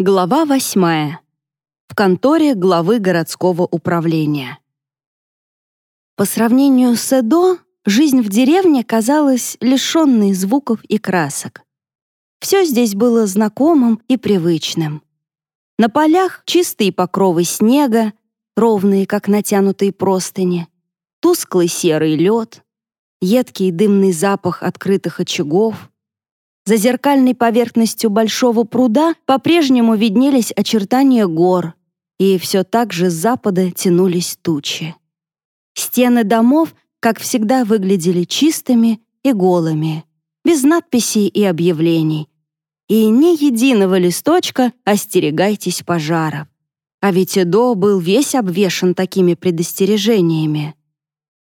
Глава восьмая. В конторе главы городского управления. По сравнению с Эдо, жизнь в деревне казалась лишенной звуков и красок. Все здесь было знакомым и привычным. На полях чистые покровы снега, ровные, как натянутые простыни, тусклый серый лед, едкий дымный запах открытых очагов — за зеркальной поверхностью большого пруда по-прежнему виднелись очертания гор, и все так же с запада тянулись тучи. Стены домов, как всегда, выглядели чистыми и голыми, без надписей и объявлений. И ни единого листочка «Остерегайтесь пожаров». А ведь Эдо был весь обвешан такими предостережениями.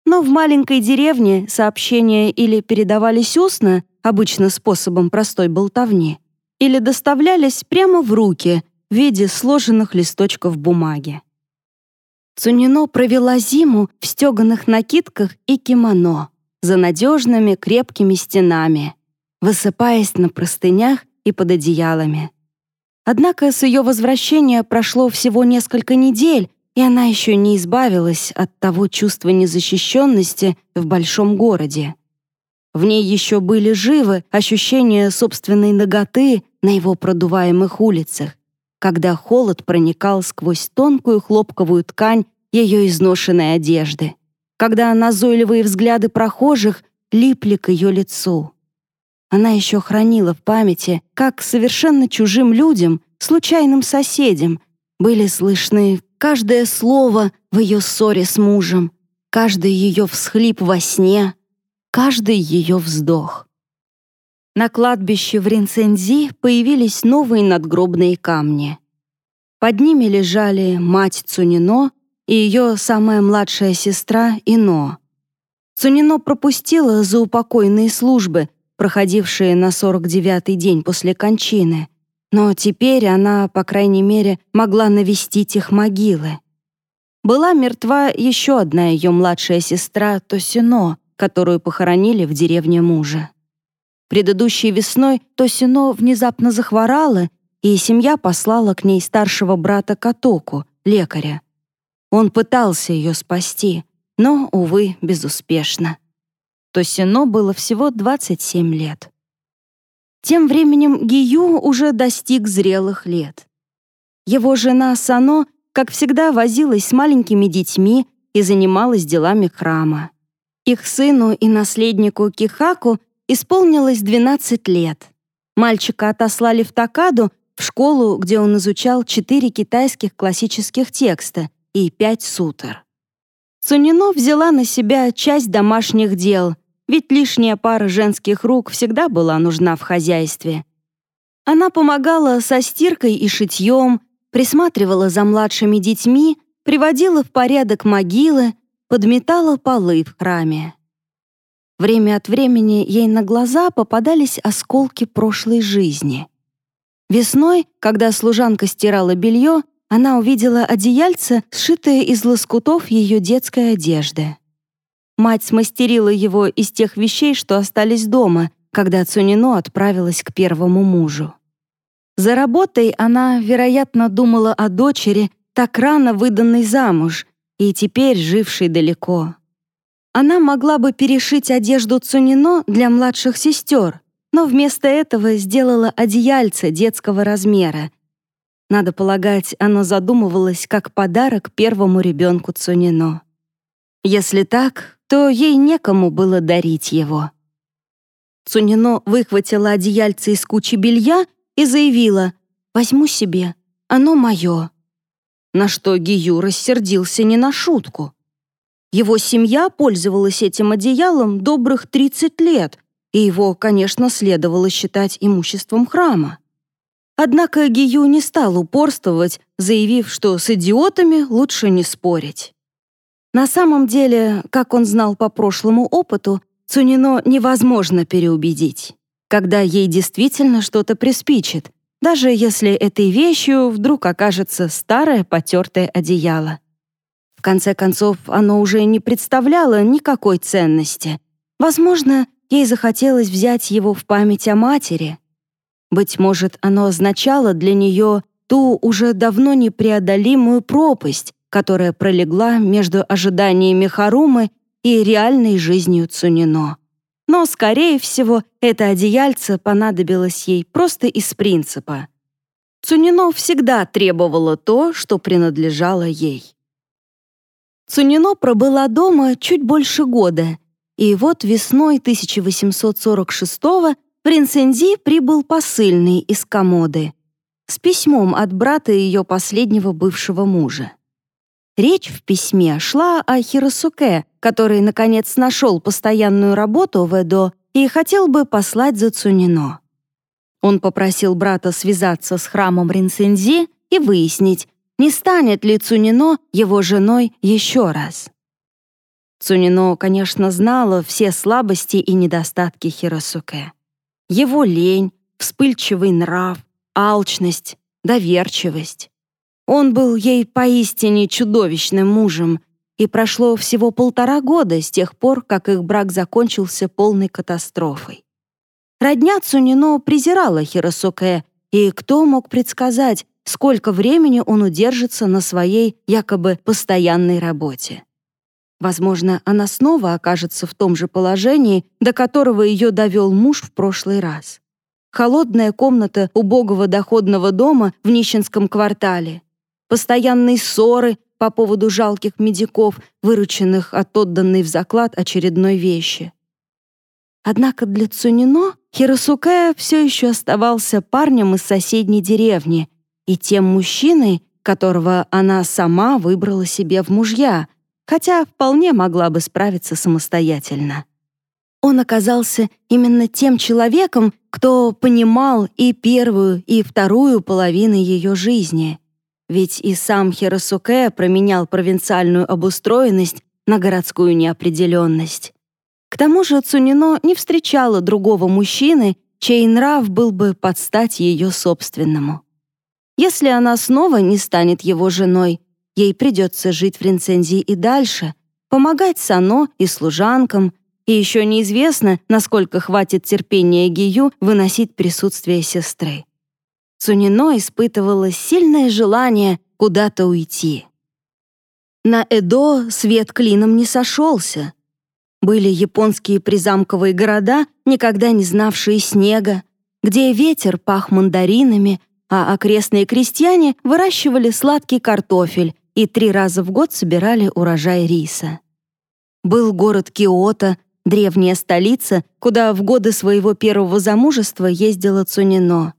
Но в маленькой деревне сообщения или передавались устно, обычно способом простой болтовни, или доставлялись прямо в руки в виде сложенных листочков бумаги. Цунино провела зиму в стеганых накидках и кимоно за надежными крепкими стенами, высыпаясь на простынях и под одеялами. Однако с ее возвращения прошло всего несколько недель, и она еще не избавилась от того чувства незащищенности в большом городе. В ней еще были живы ощущения собственной ноготы на его продуваемых улицах, когда холод проникал сквозь тонкую хлопковую ткань ее изношенной одежды, когда назойливые взгляды прохожих липли к ее лицу. Она еще хранила в памяти, как совершенно чужим людям, случайным соседям, были слышны каждое слово в ее ссоре с мужем, каждый ее всхлип во сне — каждый ее вздох. На кладбище в Ринцензи появились новые надгробные камни. Под ними лежали мать Цунино и ее самая младшая сестра Ино. Цунино пропустила заупокойные службы, проходившие на 49-й день после кончины, но теперь она, по крайней мере, могла навестить их могилы. Была мертва еще одна ее младшая сестра Тосино, которую похоронили в деревне мужа. Предыдущей весной Тосино внезапно захворала, и семья послала к ней старшего брата Катоку, лекаря. Он пытался ее спасти, но, увы, безуспешно. Тосино было всего 27 лет. Тем временем Гию уже достиг зрелых лет. Его жена Сано, как всегда, возилась с маленькими детьми и занималась делами храма. Их сыну и наследнику Кихаку исполнилось 12 лет. Мальчика отослали в Такаду, в школу, где он изучал четыре китайских классических текста и пять сутр. Цунино взяла на себя часть домашних дел, ведь лишняя пара женских рук всегда была нужна в хозяйстве. Она помогала со стиркой и шитьем, присматривала за младшими детьми, приводила в порядок могилы, подметала полы в храме. Время от времени ей на глаза попадались осколки прошлой жизни. Весной, когда служанка стирала белье, она увидела одеяльце, сшитое из лоскутов ее детской одежды. Мать смастерила его из тех вещей, что остались дома, когда Цунино отправилась к первому мужу. За работой она, вероятно, думала о дочери, так рано выданной замуж, и теперь жившей далеко. Она могла бы перешить одежду Цунино для младших сестер, но вместо этого сделала одеяльце детского размера. Надо полагать, оно задумывалось как подарок первому ребенку Цунино. Если так, то ей некому было дарить его. Цунино выхватила одеяльце из кучи белья и заявила «Возьму себе, оно мое» на что Гию рассердился не на шутку. Его семья пользовалась этим одеялом добрых 30 лет, и его, конечно, следовало считать имуществом храма. Однако Гию не стал упорствовать, заявив, что с идиотами лучше не спорить. На самом деле, как он знал по прошлому опыту, Цунино невозможно переубедить. Когда ей действительно что-то приспичит, даже если этой вещью вдруг окажется старое потертое одеяло. В конце концов, оно уже не представляло никакой ценности. Возможно, ей захотелось взять его в память о матери. Быть может, оно означало для нее ту уже давно непреодолимую пропасть, которая пролегла между ожиданиями Харумы и реальной жизнью Цунино. Но, скорее всего, это одеяльце понадобилось ей просто из принципа. Цунино всегда требовала то, что принадлежало ей. Цунино пробыла дома чуть больше года, и вот весной 1846-го принц Энди прибыл посыльный из Комоды с письмом от брата ее последнего бывшего мужа. Речь в письме шла о Хиросуке, который, наконец, нашел постоянную работу в Эдо и хотел бы послать за Цунино. Он попросил брата связаться с храмом Ринсензи и выяснить, не станет ли Цунино его женой еще раз. Цунино, конечно, знала все слабости и недостатки Хиросуке. Его лень, вспыльчивый нрав, алчность, доверчивость. Он был ей поистине чудовищным мужем, и прошло всего полтора года с тех пор, как их брак закончился полной катастрофой. Родня Цунино презирала Хиросуке, и кто мог предсказать, сколько времени он удержится на своей якобы постоянной работе. Возможно, она снова окажется в том же положении, до которого ее довел муж в прошлый раз. Холодная комната убогого доходного дома в нищенском квартале, постоянные ссоры по поводу жалких медиков, вырученных от отданной в заклад очередной вещи. Однако для Цунино Хиросуке все еще оставался парнем из соседней деревни и тем мужчиной, которого она сама выбрала себе в мужья, хотя вполне могла бы справиться самостоятельно. Он оказался именно тем человеком, кто понимал и первую, и вторую половины ее жизни — ведь и сам Хиросуке променял провинциальную обустроенность на городскую неопределенность. К тому же Цунино не встречала другого мужчины, чей нрав был бы под стать ее собственному. Если она снова не станет его женой, ей придется жить в рецензии и дальше, помогать Сано и служанкам, и еще неизвестно, насколько хватит терпения Гию выносить присутствие сестры. Цунино испытывала сильное желание куда-то уйти. На Эдо свет клином не сошелся. Были японские призамковые города, никогда не знавшие снега, где ветер пах мандаринами, а окрестные крестьяне выращивали сладкий картофель и три раза в год собирали урожай риса. Был город Киото, древняя столица, куда в годы своего первого замужества ездила Цунино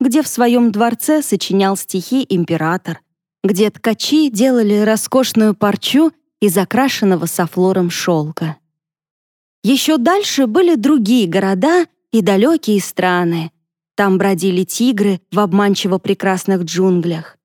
где в своем дворце сочинял стихи император, где ткачи делали роскошную парчу из окрашенного софлором шелка. Еще дальше были другие города и далекие страны. Там бродили тигры в обманчиво прекрасных джунглях.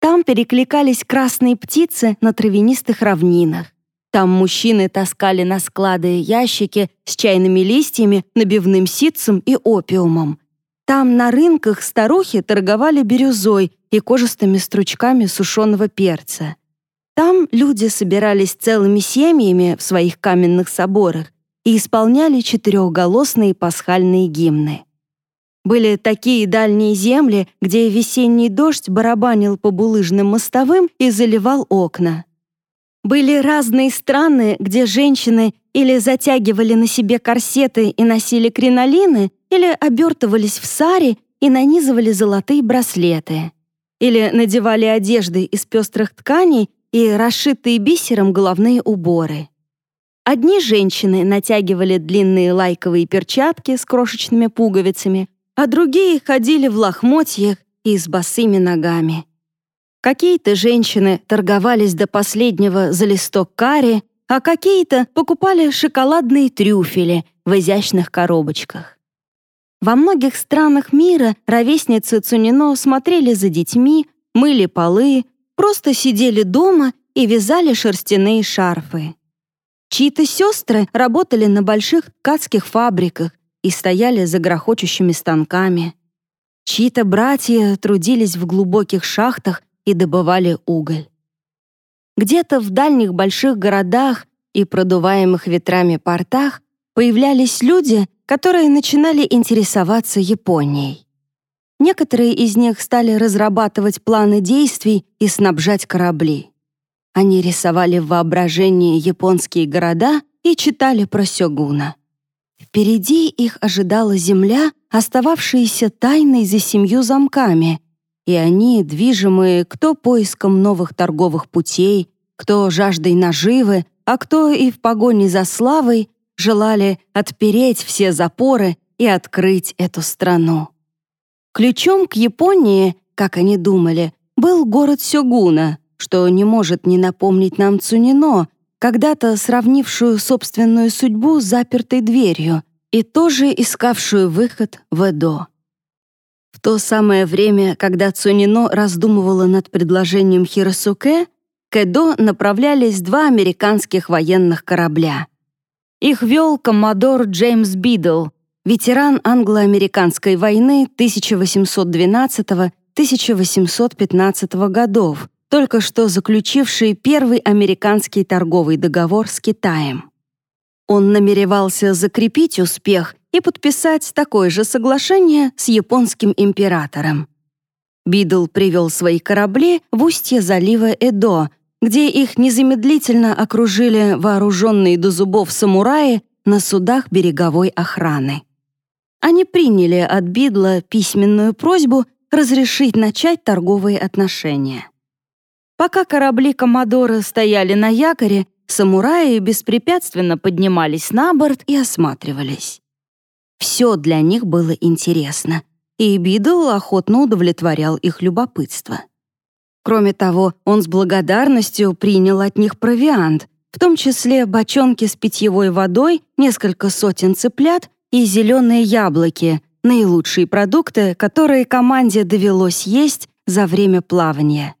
Там перекликались красные птицы на травянистых равнинах. Там мужчины таскали на склады ящики с чайными листьями, набивным ситцем и опиумом. Там на рынках старухи торговали бирюзой и кожистыми стручками сушеного перца. Там люди собирались целыми семьями в своих каменных соборах и исполняли четырехголосные пасхальные гимны. Были такие дальние земли, где весенний дождь барабанил по булыжным мостовым и заливал окна. Были разные страны, где женщины или затягивали на себе корсеты и носили кринолины, или обертывались в сари и нанизывали золотые браслеты, или надевали одежды из пестрых тканей и расшитые бисером головные уборы. Одни женщины натягивали длинные лайковые перчатки с крошечными пуговицами, а другие ходили в лохмотьях и с босыми ногами. Какие-то женщины торговались до последнего за листок карри, а какие-то покупали шоколадные трюфели в изящных коробочках. Во многих странах мира ровесницы Цунино смотрели за детьми, мыли полы, просто сидели дома и вязали шерстяные шарфы. Чьи-то сестры работали на больших ткацких фабриках и стояли за грохочущими станками. Чьи-то братья трудились в глубоких шахтах и добывали уголь. Где-то в дальних больших городах и продуваемых ветрами портах появлялись люди, которые начинали интересоваться Японией. некоторые из них стали разрабатывать планы действий и снабжать корабли. Они рисовали в воображении японские города и читали про Сёгуна. Впереди их ожидала земля, остававшаяся тайной за семью замками, и они, движимые кто поиском новых торговых путей, кто жаждой наживы, а кто и в погоне за славой, желали отпереть все запоры и открыть эту страну. Ключом к Японии, как они думали, был город Сёгуна, что не может не напомнить нам Цунино, когда-то сравнившую собственную судьбу с запертой дверью и тоже искавшую выход в Эдо. То самое время, когда Цунино раздумывала над предложением Хиросуке, к Эдо направлялись два американских военных корабля. Их вел коммодор Джеймс Бидл, ветеран англо-американской войны 1812-1815 годов, только что заключивший первый американский торговый договор с Китаем. Он намеревался закрепить успех и подписать такое же соглашение с японским императором. Бидл привел свои корабли в устье залива Эдо, где их незамедлительно окружили вооруженные до зубов самураи на судах береговой охраны. Они приняли от Бидла письменную просьбу разрешить начать торговые отношения. Пока корабли Коммодора стояли на якоре, самураи беспрепятственно поднимались на борт и осматривались. Все для них было интересно, и Бидл охотно удовлетворял их любопытство. Кроме того, он с благодарностью принял от них провиант, в том числе бочонки с питьевой водой, несколько сотен цыплят и зеленые яблоки, наилучшие продукты, которые команде довелось есть за время плавания.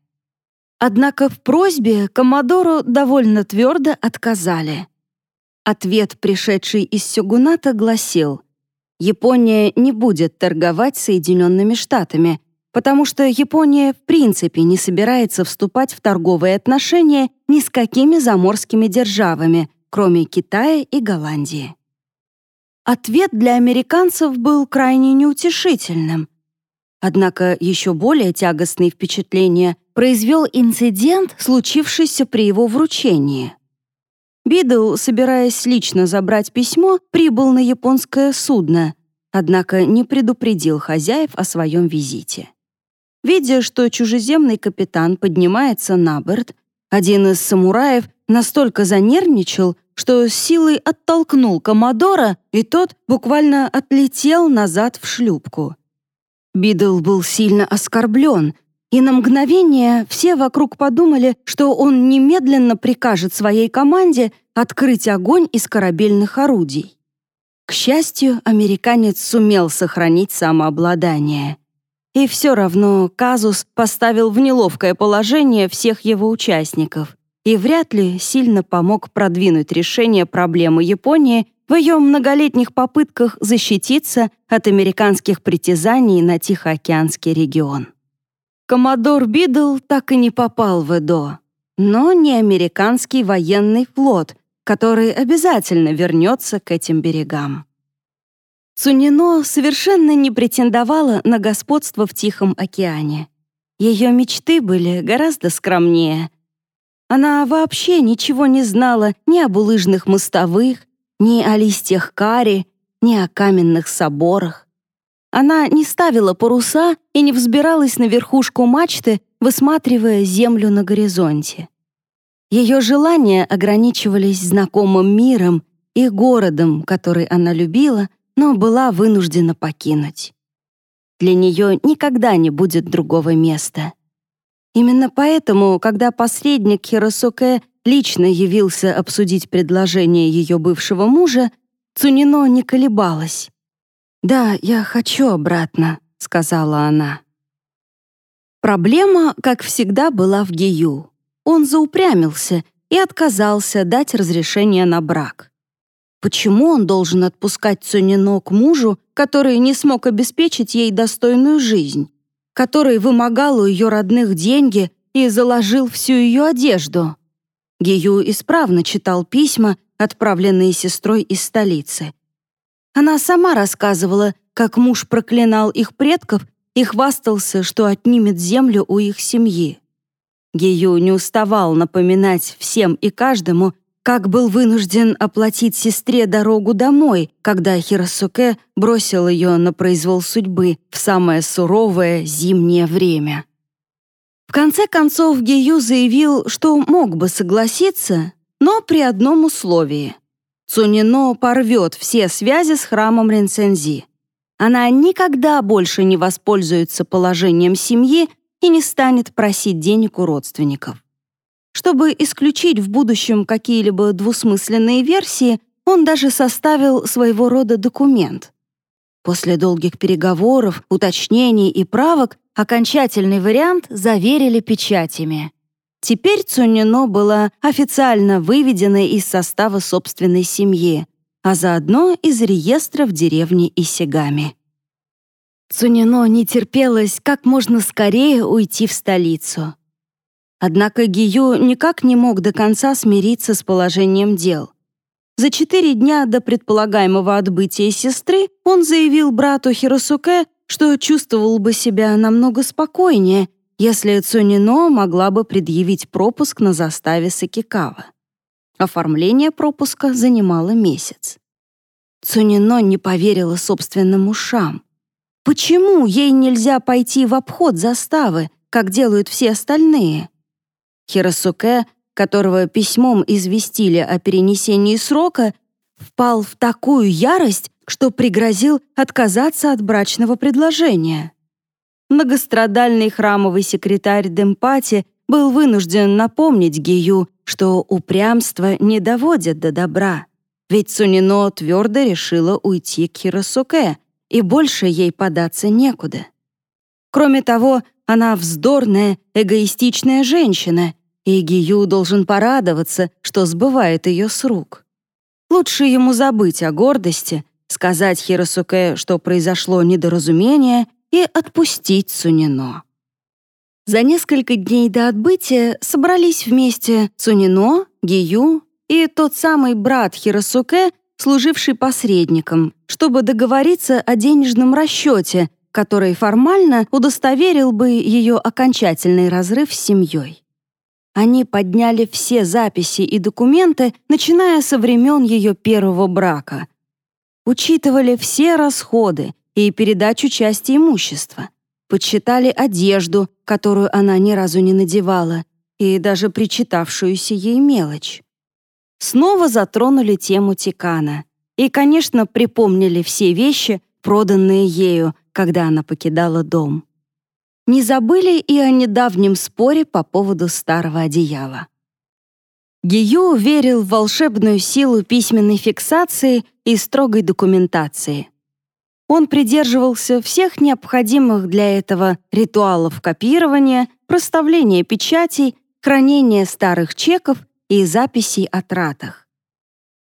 Однако в просьбе Коммодору довольно твердо отказали. Ответ, пришедший из Сёгуната, гласил «Япония не будет торговать Соединенными Штатами, потому что Япония в принципе не собирается вступать в торговые отношения ни с какими заморскими державами, кроме Китая и Голландии». Ответ для американцев был крайне неутешительным. Однако еще более тягостные впечатления произвел инцидент, случившийся при его вручении. Бидл, собираясь лично забрать письмо, прибыл на японское судно, однако не предупредил хозяев о своем визите. Видя, что чужеземный капитан поднимается на борт, один из самураев настолько занервничал, что с силой оттолкнул Комодора, и тот буквально отлетел назад в шлюпку. Бидл был сильно оскорблен, и на мгновение все вокруг подумали, что он немедленно прикажет своей команде открыть огонь из корабельных орудий. К счастью, американец сумел сохранить самообладание. И все равно казус поставил в неловкое положение всех его участников и вряд ли сильно помог продвинуть решение проблемы Японии в ее многолетних попытках защититься от американских притязаний на Тихоокеанский регион. Коммодор Бидл так и не попал в Эдо, но не американский военный флот, который обязательно вернется к этим берегам. Цунино совершенно не претендовала на господство в Тихом океане. Ее мечты были гораздо скромнее. Она вообще ничего не знала ни об улыжных мостовых, ни о листьях кари, ни о каменных соборах. Она не ставила паруса и не взбиралась на верхушку мачты, высматривая землю на горизонте. Ее желания ограничивались знакомым миром и городом, который она любила, но была вынуждена покинуть. Для нее никогда не будет другого места. Именно поэтому, когда посредник Хиросоке лично явился обсудить предложение ее бывшего мужа, Цунино не колебалась. «Да, я хочу обратно», — сказала она. Проблема, как всегда, была в Гею. Он заупрямился и отказался дать разрешение на брак. Почему он должен отпускать Цунино к мужу, который не смог обеспечить ей достойную жизнь, который вымогал у ее родных деньги и заложил всю ее одежду? Гею исправно читал письма, отправленные сестрой из столицы, она сама рассказывала, как муж проклинал их предков и хвастался, что отнимет землю у их семьи. Гею не уставал напоминать всем и каждому, как был вынужден оплатить сестре дорогу домой, когда Хиросуке бросил ее на произвол судьбы в самое суровое зимнее время. В конце концов Гею заявил, что мог бы согласиться, но при одном условии. Цунино порвет все связи с храмом Ринсензи. Она никогда больше не воспользуется положением семьи и не станет просить денег у родственников. Чтобы исключить в будущем какие-либо двусмысленные версии, он даже составил своего рода документ. После долгих переговоров, уточнений и правок окончательный вариант заверили печатями. Теперь Цунино была официально выведена из состава собственной семьи, а заодно из реестра в деревне Исигами. Цунино не терпелось как можно скорее уйти в столицу. Однако Гию никак не мог до конца смириться с положением дел. За четыре дня до предполагаемого отбытия сестры он заявил брату Хиросуке, что чувствовал бы себя намного спокойнее, если Цунино могла бы предъявить пропуск на заставе Сакикава. Оформление пропуска занимало месяц. Цунино не поверила собственным ушам. Почему ей нельзя пойти в обход заставы, как делают все остальные? Хиросуке, которого письмом известили о перенесении срока, впал в такую ярость, что пригрозил отказаться от брачного предложения. Многострадальный храмовый секретарь Демпати был вынужден напомнить Гию, что упрямство не доводит до добра. Ведь Сунино твердо решила уйти к Хиросуке, и больше ей податься некуда. Кроме того, она вздорная, эгоистичная женщина, и Гию должен порадоваться, что сбывает ее с рук. Лучше ему забыть о гордости, сказать Хиросуке, что произошло недоразумение, и отпустить Сунино. За несколько дней до отбытия собрались вместе Цунино, Гию и тот самый брат Хиросуке, служивший посредником, чтобы договориться о денежном расчете, который формально удостоверил бы ее окончательный разрыв с семьей. Они подняли все записи и документы, начиная со времен ее первого брака. Учитывали все расходы и передачу части имущества. Подсчитали одежду, которую она ни разу не надевала, и даже причитавшуюся ей мелочь. Снова затронули тему Тикана и, конечно, припомнили все вещи, проданные ею, когда она покидала дом. Не забыли и о недавнем споре по поводу старого одеяла. Гию верил в волшебную силу письменной фиксации и строгой документации. Он придерживался всех необходимых для этого ритуалов копирования, проставления печатей, хранения старых чеков и записей о тратах.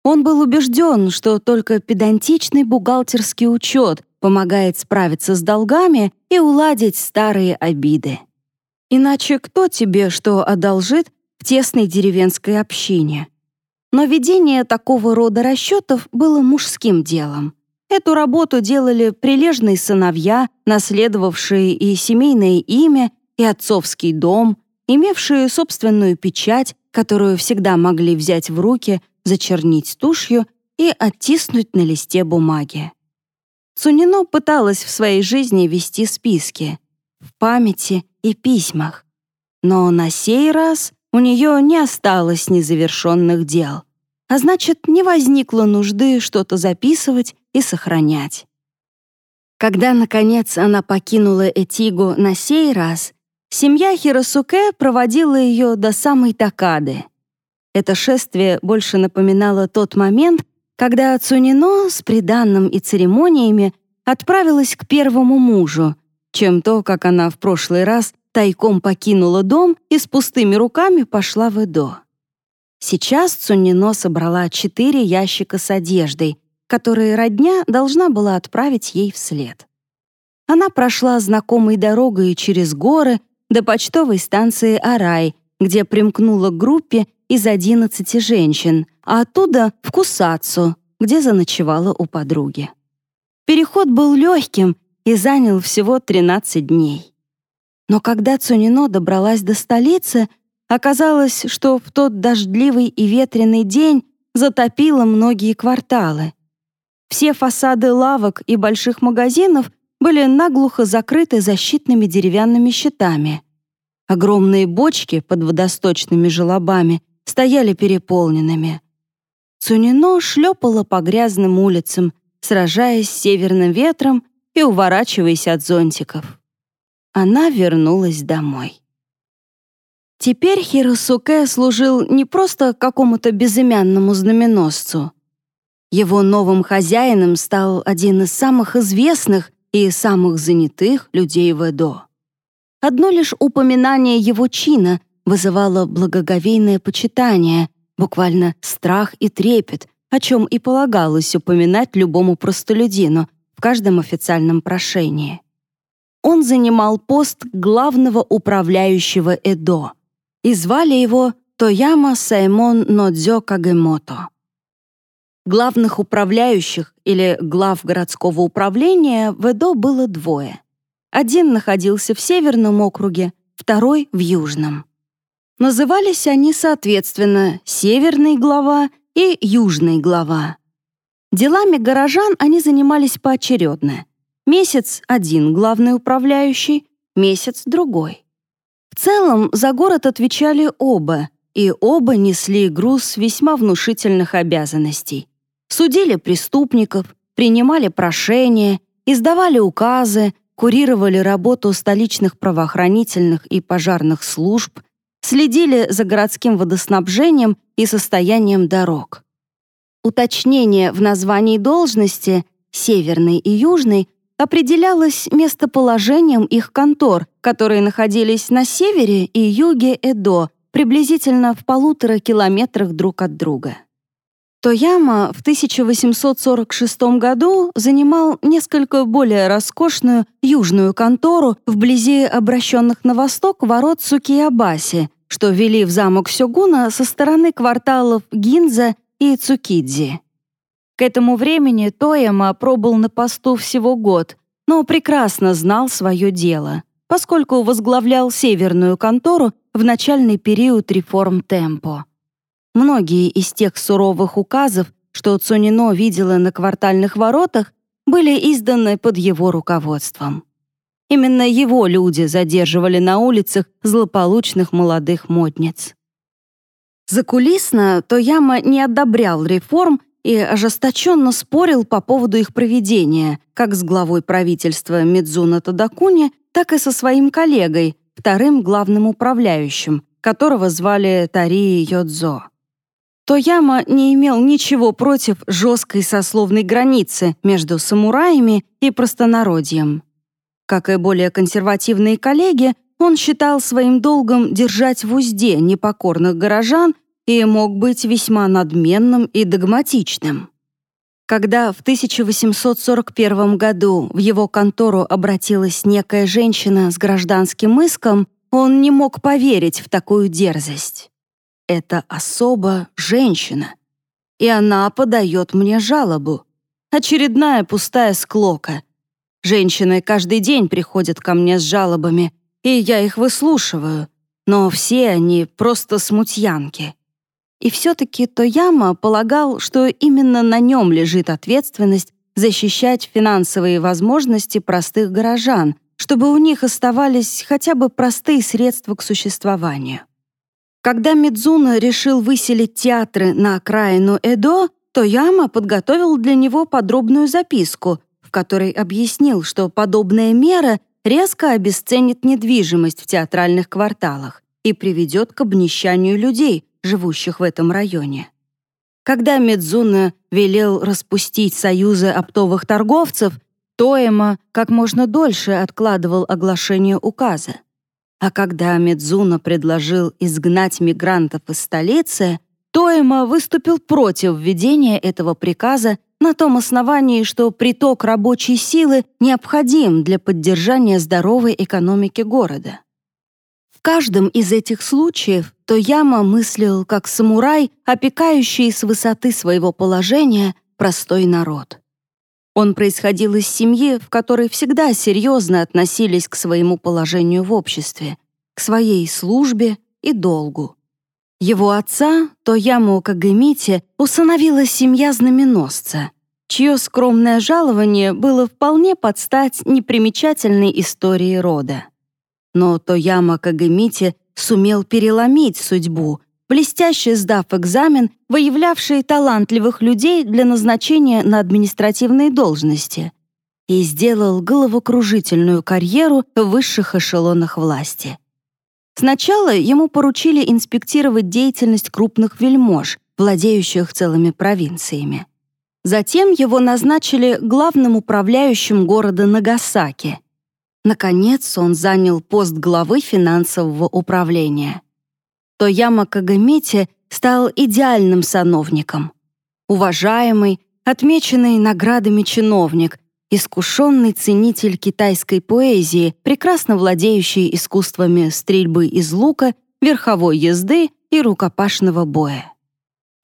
Он был убежден, что только педантичный бухгалтерский учет помогает справиться с долгами и уладить старые обиды. Иначе кто тебе что одолжит в тесной деревенской общине? Но ведение такого рода расчетов было мужским делом. Эту работу делали прилежные сыновья, наследовавшие и семейное имя, и отцовский дом, имевшие собственную печать которую всегда могли взять в руки, зачернить тушью и оттиснуть на листе бумаги. Сунино пыталась в своей жизни вести списки в памяти и письмах, но на сей раз у нее не осталось незавершенных дел, а значит, не возникло нужды что-то записывать и сохранять. Когда, наконец, она покинула Этигу на сей раз, Семья Хиросуке проводила ее до самой Такады. Это шествие больше напоминало тот момент, когда Цунино с приданным и церемониями отправилась к первому мужу, чем то, как она в прошлый раз тайком покинула дом и с пустыми руками пошла в Эдо. Сейчас Цунино собрала четыре ящика с одеждой, которые родня должна была отправить ей вслед. Она прошла знакомой дорогой через горы, до почтовой станции Арай, где примкнула к группе из 11 женщин, а оттуда в Кусацу, где заночевала у подруги. Переход был легким, и занял всего 13 дней. Но когда Цунино добралась до столицы, оказалось, что в тот дождливый и ветреный день затопило многие кварталы. Все фасады лавок и больших магазинов были наглухо закрыты защитными деревянными щитами. Огромные бочки под водосточными желобами стояли переполненными. Цунино шлепала по грязным улицам, сражаясь с северным ветром и уворачиваясь от зонтиков. Она вернулась домой. Теперь Хиросуке служил не просто какому-то безымянному знаменосцу. Его новым хозяином стал один из самых известных и самых занятых людей в Эдо. Одно лишь упоминание его чина вызывало благоговейное почитание, буквально страх и трепет, о чем и полагалось упоминать любому простолюдину в каждом официальном прошении. Он занимал пост главного управляющего Эдо, и звали его Тояма Саймон Нодзё Кагемото. Главных управляющих или глав городского управления в Эдо было двое. Один находился в Северном округе, второй — в Южном. Назывались они, соответственно, Северный глава и Южный глава. Делами горожан они занимались поочередно. Месяц — один главный управляющий, месяц — другой. В целом за город отвечали оба, и оба несли груз весьма внушительных обязанностей. Судили преступников, принимали прошения, издавали указы, курировали работу столичных правоохранительных и пожарных служб — следили за городским водоснабжением и состоянием дорог. Уточнение в названии должности «Северный» и «Южный» определялось местоположением их контор, которые находились на севере и юге Эдо, приблизительно в полутора километрах друг от друга. Тояма в 1846 году занимал несколько более роскошную южную контору вблизи обращенных на восток ворот Сукиябаси, что вели в замок Сёгуна со стороны кварталов Гинза и Цукидзи. К этому времени Тояма пробыл на посту всего год, но прекрасно знал свое дело, поскольку возглавлял северную контору в начальный период реформ Темпо. Многие из тех суровых указов, что Цунино видела на квартальных воротах, были изданы под его руководством. Именно его люди задерживали на улицах злополучных молодых модниц. Закулисно Тояма не одобрял реформ и ожесточенно спорил по поводу их проведения, как с главой правительства Мидзуна Тадакуни, так и со своим коллегой, вторым главным управляющим, которого звали Тарии Йодзо. Тояма не имел ничего против жесткой сословной границы между самураями и простонародьем. Как и более консервативные коллеги, он считал своим долгом держать в узде непокорных горожан и мог быть весьма надменным и догматичным. Когда в 1841 году в его контору обратилась некая женщина с гражданским иском, он не мог поверить в такую дерзость. «Это особо женщина, и она подает мне жалобу. Очередная пустая склока — Женщины каждый день приходят ко мне с жалобами, и я их выслушиваю, но все они просто смутьянки. И все-таки Тояма полагал, что именно на нем лежит ответственность защищать финансовые возможности простых горожан, чтобы у них оставались хотя бы простые средства к существованию. Когда Мидзуна решил выселить театры на окраину Эдо, Тояма подготовил для него подробную записку, которой объяснил, что подобная мера резко обесценит недвижимость в театральных кварталах и приведет к обнищанию людей, живущих в этом районе. Когда Медзуна велел распустить союзы оптовых торговцев, Тоэма как можно дольше откладывал оглашение указа. А когда Медзуна предложил изгнать мигрантов из столицы, Тоэма выступил против введения этого приказа на том основании, что приток рабочей силы необходим для поддержания здоровой экономики города. В каждом из этих случаев Тояма мыслил как самурай, опекающий с высоты своего положения простой народ. Он происходил из семьи, в которой всегда серьезно относились к своему положению в обществе, к своей службе и долгу. Его отца, Тояму Кагемити, усыновила семья знаменосца, чье скромное жалование было вполне под стать непримечательной истории рода. Но Тояма Кагемити сумел переломить судьбу, блестяще сдав экзамен, выявлявший талантливых людей для назначения на административные должности, и сделал головокружительную карьеру в высших эшелонах власти. Сначала ему поручили инспектировать деятельность крупных вельмож, владеющих целыми провинциями. Затем его назначили главным управляющим города Нагасаки. Наконец он занял пост главы финансового управления. Тояма Кагамити стал идеальным сановником. Уважаемый, отмеченный наградами чиновник, искушенный ценитель китайской поэзии, прекрасно владеющий искусствами стрельбы из лука, верховой езды и рукопашного боя.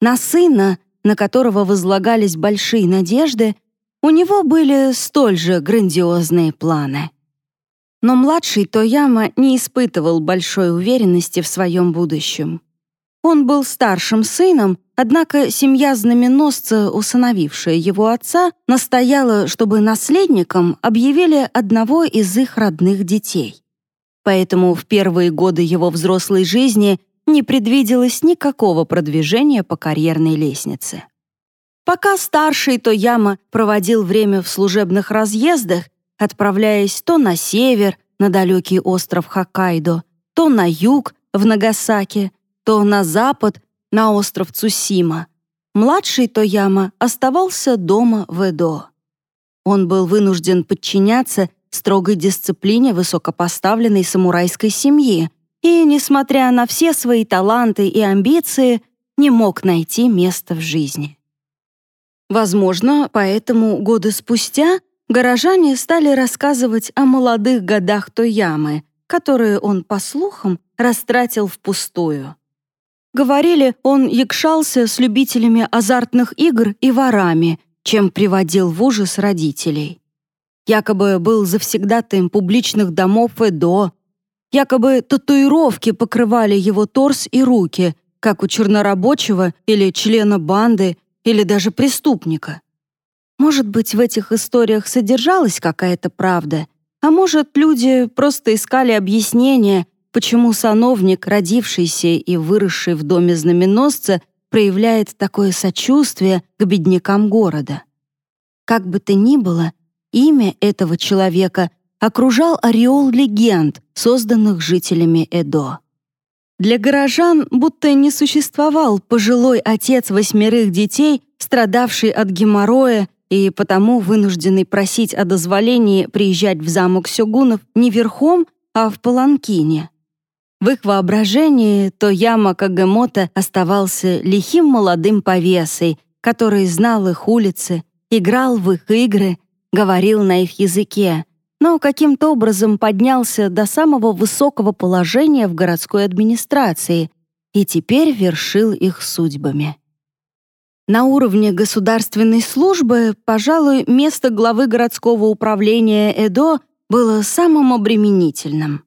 На сына — на которого возлагались большие надежды, у него были столь же грандиозные планы. Но младший Тояма не испытывал большой уверенности в своем будущем. Он был старшим сыном, однако семья знаменосца, усыновившая его отца, настояла, чтобы наследником объявили одного из их родных детей. Поэтому в первые годы его взрослой жизни не предвиделось никакого продвижения по карьерной лестнице. Пока старший Тояма проводил время в служебных разъездах, отправляясь то на север, на далекий остров Хоккайдо, то на юг, в Нагасаки, то на запад, на остров Цусима, младший Тояма оставался дома в Эдо. Он был вынужден подчиняться строгой дисциплине высокопоставленной самурайской семьи, и, несмотря на все свои таланты и амбиции, не мог найти место в жизни. Возможно, поэтому годы спустя горожане стали рассказывать о молодых годах Тоямы, которые он, по слухам, растратил впустую. Говорили, он якшался с любителями азартных игр и ворами, чем приводил в ужас родителей. Якобы был завсегдатаем публичных домов Эдо, Якобы татуировки покрывали его торс и руки, как у чернорабочего или члена банды, или даже преступника. Может быть, в этих историях содержалась какая-то правда, а может, люди просто искали объяснение, почему сановник, родившийся и выросший в доме знаменосца, проявляет такое сочувствие к беднякам города. Как бы то ни было, имя этого человека окружал ореол легенд, созданных жителями Эдо. Для горожан будто не существовал пожилой отец восьмерых детей, страдавший от геморроя и потому вынужденный просить о дозволении приезжать в замок Сёгунов не верхом, а в паланкине. В их воображении Тояма Кагемото оставался лихим молодым повесой, который знал их улицы, играл в их игры, говорил на их языке, но каким-то образом поднялся до самого высокого положения в городской администрации и теперь вершил их судьбами. На уровне государственной службы, пожалуй, место главы городского управления Эдо было самым обременительным.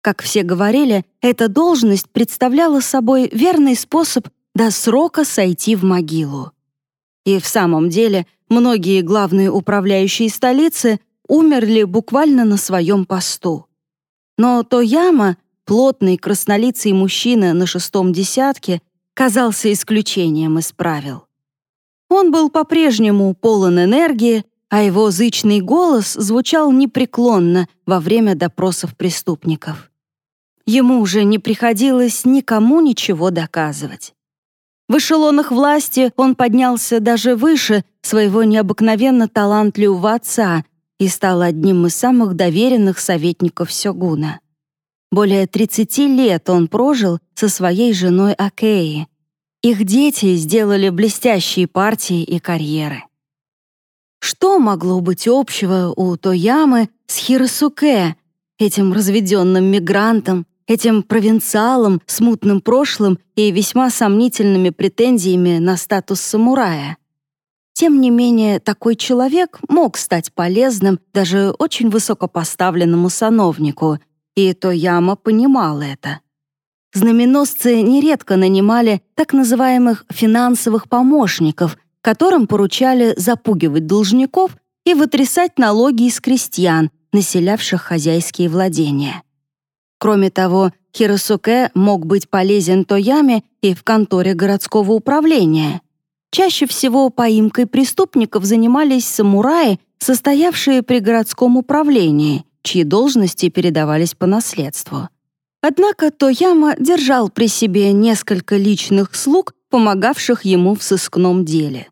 Как все говорили, эта должность представляла собой верный способ до срока сойти в могилу. И в самом деле многие главные управляющие столицы умерли буквально на своем посту. Но Тояма, плотный краснолицый мужчина на шестом десятке, казался исключением из правил. Он был по-прежнему полон энергии, а его зычный голос звучал непреклонно во время допросов преступников. Ему уже не приходилось никому ничего доказывать. В эшелонах власти он поднялся даже выше своего необыкновенно талантливого отца, и стал одним из самых доверенных советников Сёгуна. Более 30 лет он прожил со своей женой Акеи. Их дети сделали блестящие партии и карьеры. Что могло быть общего у Тоямы с Хиросуке, этим разведенным мигрантом, этим провинциалом с мутным прошлым и весьма сомнительными претензиями на статус самурая? Тем не менее, такой человек мог стать полезным даже очень высокопоставленному сановнику, и Тояма понимал это. Знаменосцы нередко нанимали так называемых финансовых помощников, которым поручали запугивать должников и вытрясать налоги из крестьян, населявших хозяйские владения. Кроме того, Хиросуке мог быть полезен Тояме и в конторе городского управления. Чаще всего поимкой преступников занимались самураи, состоявшие при городском управлении, чьи должности передавались по наследству. Однако Тояма держал при себе несколько личных слуг, помогавших ему в сыскном деле.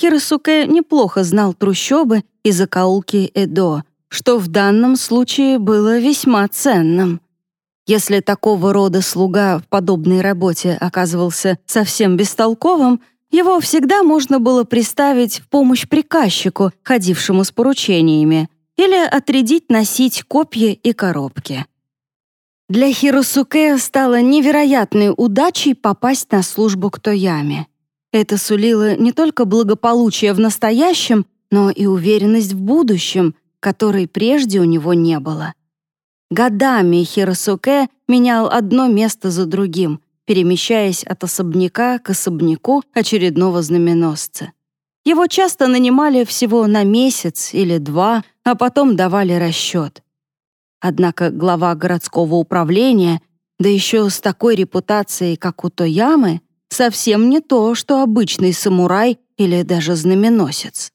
Хиросуке неплохо знал трущобы и закоулки Эдо, что в данном случае было весьма ценным. Если такого рода слуга в подобной работе оказывался совсем бестолковым, его всегда можно было приставить в помощь приказчику, ходившему с поручениями, или отрядить носить копья и коробки. Для Хиросуке стало невероятной удачей попасть на службу к Тояме. Это сулило не только благополучие в настоящем, но и уверенность в будущем, которой прежде у него не было. Годами Хиросуке менял одно место за другим, перемещаясь от особняка к особняку очередного знаменосца. Его часто нанимали всего на месяц или два, а потом давали расчет. Однако глава городского управления, да еще с такой репутацией, как у Тоямы, совсем не то, что обычный самурай или даже знаменосец.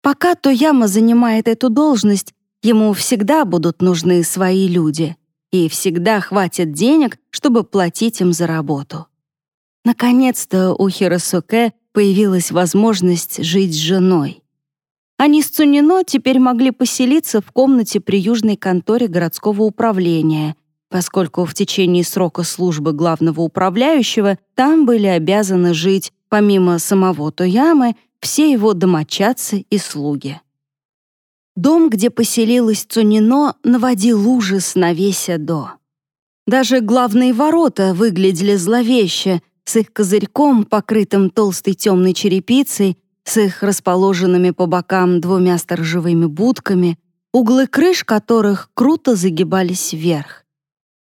Пока Тояма занимает эту должность, ему всегда будут нужны свои люди, и всегда хватит денег, чтобы платить им за работу. Наконец-то у Хиросуке появилась возможность жить с женой. Они с Цунино теперь могли поселиться в комнате при южной конторе городского управления, поскольку в течение срока службы главного управляющего там были обязаны жить, помимо самого Тоямы, все его домочадцы и слуги. Дом, где поселилась Цунино, наводил ужас на весь Эдо. Даже главные ворота выглядели зловеще, с их козырьком, покрытым толстой темной черепицей, с их расположенными по бокам двумя сторожевыми будками, углы крыш которых круто загибались вверх.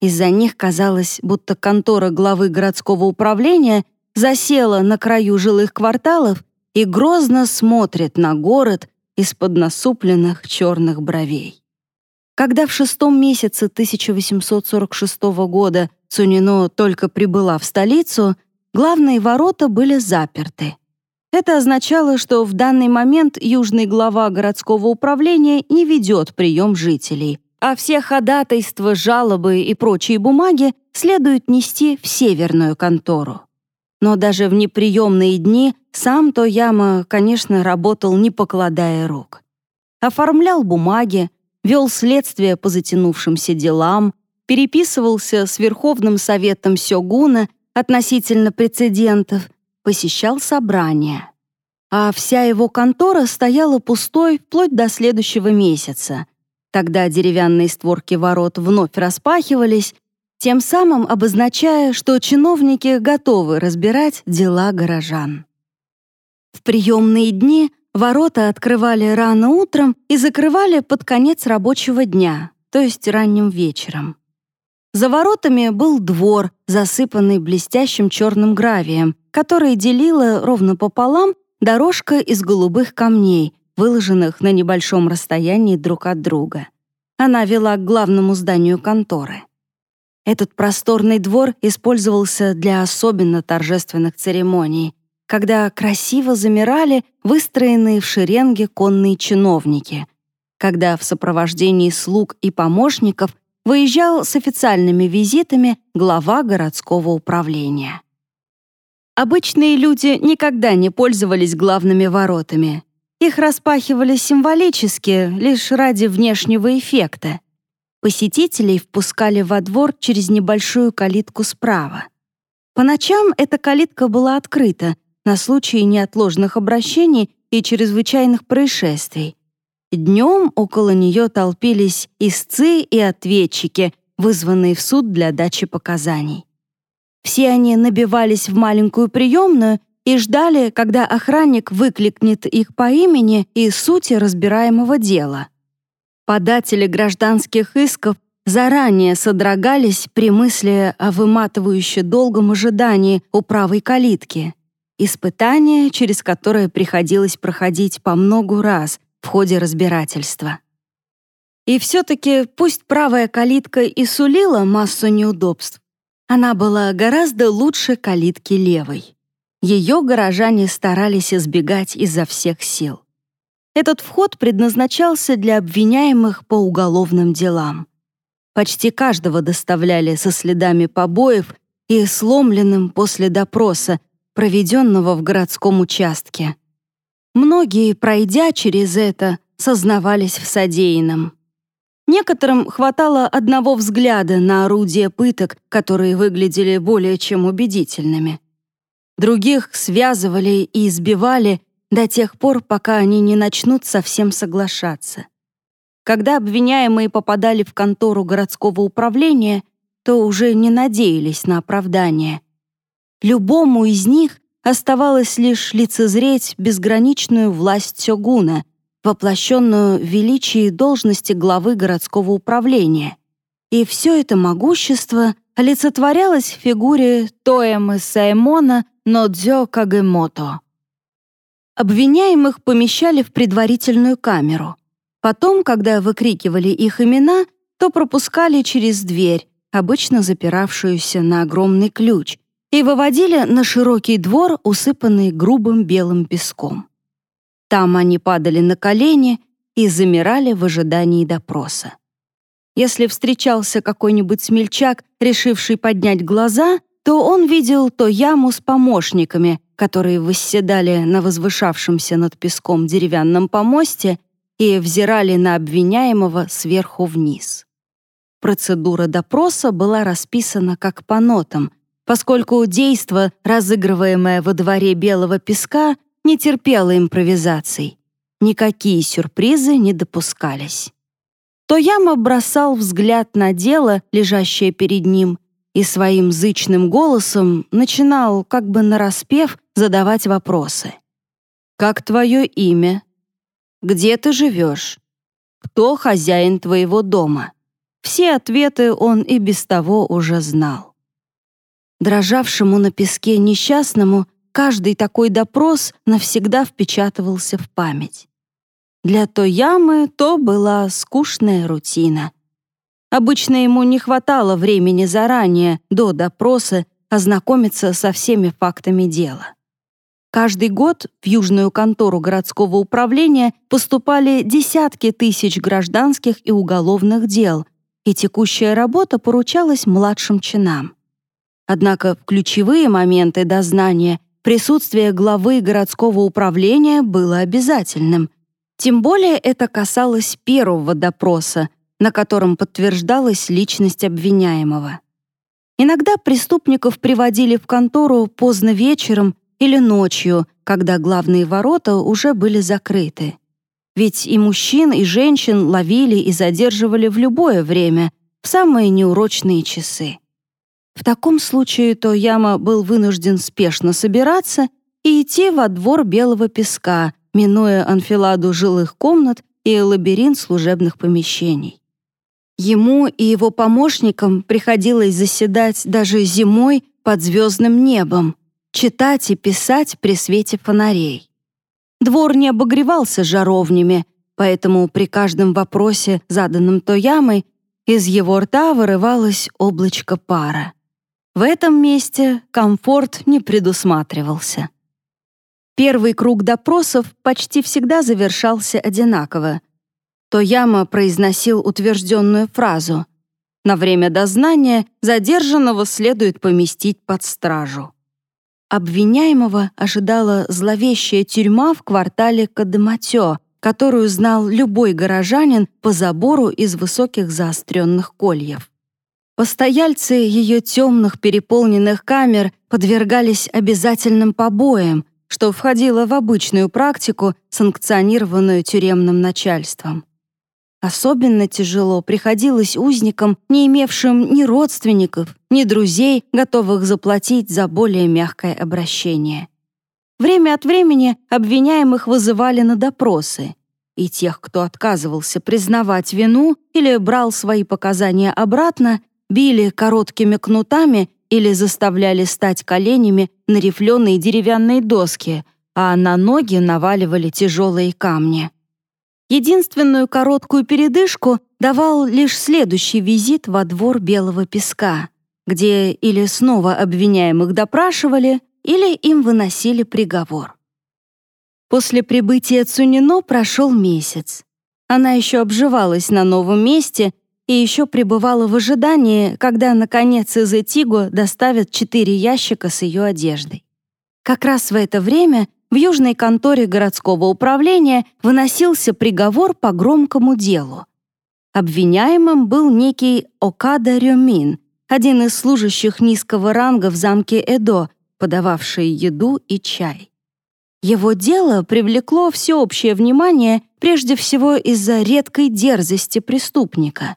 Из-за них казалось, будто контора главы городского управления засела на краю жилых кварталов и грозно смотрит на город из-под насупленных черных бровей. Когда в шестом месяце 1846 года Цунино только прибыла в столицу, главные ворота были заперты — это означало, что в данный момент южный глава городского управления не ведет прием жителей, а все ходатайства, жалобы и прочие бумаги следует нести в северную контору. Но даже в неприемные дни сам Тояма, конечно, работал не покладая рук. Оформлял бумаги, вел следствие по затянувшимся делам, переписывался с Верховным Советом Сёгуна относительно прецедентов — посещал собрания. А вся его контора стояла пустой вплоть до следующего месяца. Тогда деревянные створки ворот вновь распахивались, тем самым обозначая, что чиновники готовы разбирать дела горожан. В приемные дни ворота открывали рано утром и закрывали под конец рабочего дня, то есть ранним вечером. За воротами был двор, засыпанный блестящим черным гравием, который делила ровно пополам дорожка из голубых камней, выложенных на небольшом расстоянии друг от друга. Она вела к главному зданию конторы. Этот просторный двор использовался для особенно торжественных церемоний, когда красиво замирали выстроенные в шеренге конные чиновники, когда в сопровождении слуг и помощников выезжал с официальными визитами глава городского управления. Обычные люди никогда не пользовались главными воротами. Их распахивали символически, лишь ради внешнего эффекта. Посетителей впускали во двор через небольшую калитку справа. По ночам эта калитка была открыта на случай неотложных обращений и чрезвычайных происшествий. Днем около нее толпились истцы и ответчики, вызванные в суд для дачи показаний. Все они набивались в маленькую приемную и ждали, когда охранник выкликнет их по имени и сути разбираемого дела. Податели гражданских исков заранее содрогались при мысли о выматывающе долгом ожидании у правой калитки. Испытание, через которое приходилось проходить по многу раз в ходе разбирательства. И все-таки пусть правая калитка и сулила массу неудобств, она была гораздо лучше калитки левой. Ее горожане старались избегать изо всех сил. Этот вход предназначался для обвиняемых по уголовным делам. Почти каждого доставляли со следами побоев и сломленным после допроса, проведенного в городском участке. Многие, пройдя через это, сознавались в содеянном. Некоторым хватало одного взгляда на орудия пыток, которые выглядели более чем убедительными. Других связывали и избивали до тех пор, пока они не начнут совсем соглашаться. Когда обвиняемые попадали в контору городского управления, то уже не надеялись на оправдание. Любому из них оставалось лишь лицезреть безграничную власть Сёгуна, воплощенную в величии должности главы городского управления. И все это могущество олицетворялось в фигуре Тоэмы Саймона Нодзё Кагемото. Обвиняемых помещали в предварительную камеру — Потом, когда выкрикивали их имена, то пропускали через дверь, обычно запиравшуюся на огромный ключ, и выводили на широкий двор, усыпанный грубым белым песком. Там они падали на колени и замирали в ожидании допроса. Если встречался какой-нибудь смельчак, решивший поднять глаза, то он видел то яму с помощниками, которые восседали на возвышавшемся над песком деревянном помосте и взирали на обвиняемого сверху вниз. Процедура допроса была расписана как по нотам, поскольку действо, разыгрываемое во дворе белого песка, не терпело импровизаций. Никакие сюрпризы не допускались. Тояма бросал взгляд на дело, лежащее перед ним, и своим зычным голосом начинал, как бы нараспев, задавать вопросы. «Как твое имя?» Где ты живешь? Кто хозяин твоего дома? Все ответы он и без того уже знал. Дрожавшему на песке несчастному каждый такой допрос навсегда впечатывался в память. Для той ямы то была скучная рутина. Обычно ему не хватало времени заранее, до допроса, ознакомиться со всеми фактами дела. Каждый год в Южную контору городского управления поступали десятки тысяч гражданских и уголовных дел, и текущая работа поручалась младшим чинам. Однако ключевые моменты дознания присутствие главы городского управления было обязательным. Тем более это касалось первого допроса, на котором подтверждалась личность обвиняемого. Иногда преступников приводили в контору поздно вечером или ночью, когда главные ворота уже были закрыты. Ведь и мужчин, и женщин ловили и задерживали в любое время, в самые неурочные часы. В таком случае Тояма был вынужден спешно собираться и идти во двор белого песка, минуя анфиладу жилых комнат и лабиринт служебных помещений. Ему и его помощникам приходилось заседать даже зимой под звездным небом, читать и писать при свете фонарей. Двор не обогревался жаровнями, поэтому при каждом вопросе, заданном Тоямой, из его рта вырывалось облачко пара. В этом месте комфорт не предусматривался. Первый круг допросов почти всегда завершался одинаково. Тояма произносил утвержденную фразу «На время дознания задержанного следует поместить под стражу». Обвиняемого ожидала зловещая тюрьма в квартале Кадематё, которую знал любой горожанин по забору из высоких заостренных кольев. Постояльцы ее темных переполненных камер подвергались обязательным побоям, что входило в обычную практику, санкционированную тюремным начальством. Особенно тяжело приходилось узникам, не имевшим ни родственников, ни друзей, готовых заплатить за более мягкое обращение. Время от времени обвиняемых вызывали на допросы, и тех, кто отказывался признавать вину или брал свои показания обратно, били короткими кнутами или заставляли стать коленями на рифленые деревянные доски, а на ноги наваливали тяжелые камни. Единственную короткую передышку давал лишь следующий визит во двор Белого Песка, где или снова обвиняемых допрашивали, или им выносили приговор. После прибытия Цунино прошел месяц. Она еще обживалась на новом месте и еще пребывала в ожидании, когда, наконец, из Этиго доставят четыре ящика с ее одеждой. Как раз в это время в южной конторе городского управления выносился приговор по громкому делу. Обвиняемым был некий Окада Рюмин, один из служащих низкого ранга в замке Эдо, подававший еду и чай. Его дело привлекло всеобщее внимание прежде всего из-за редкой дерзости преступника.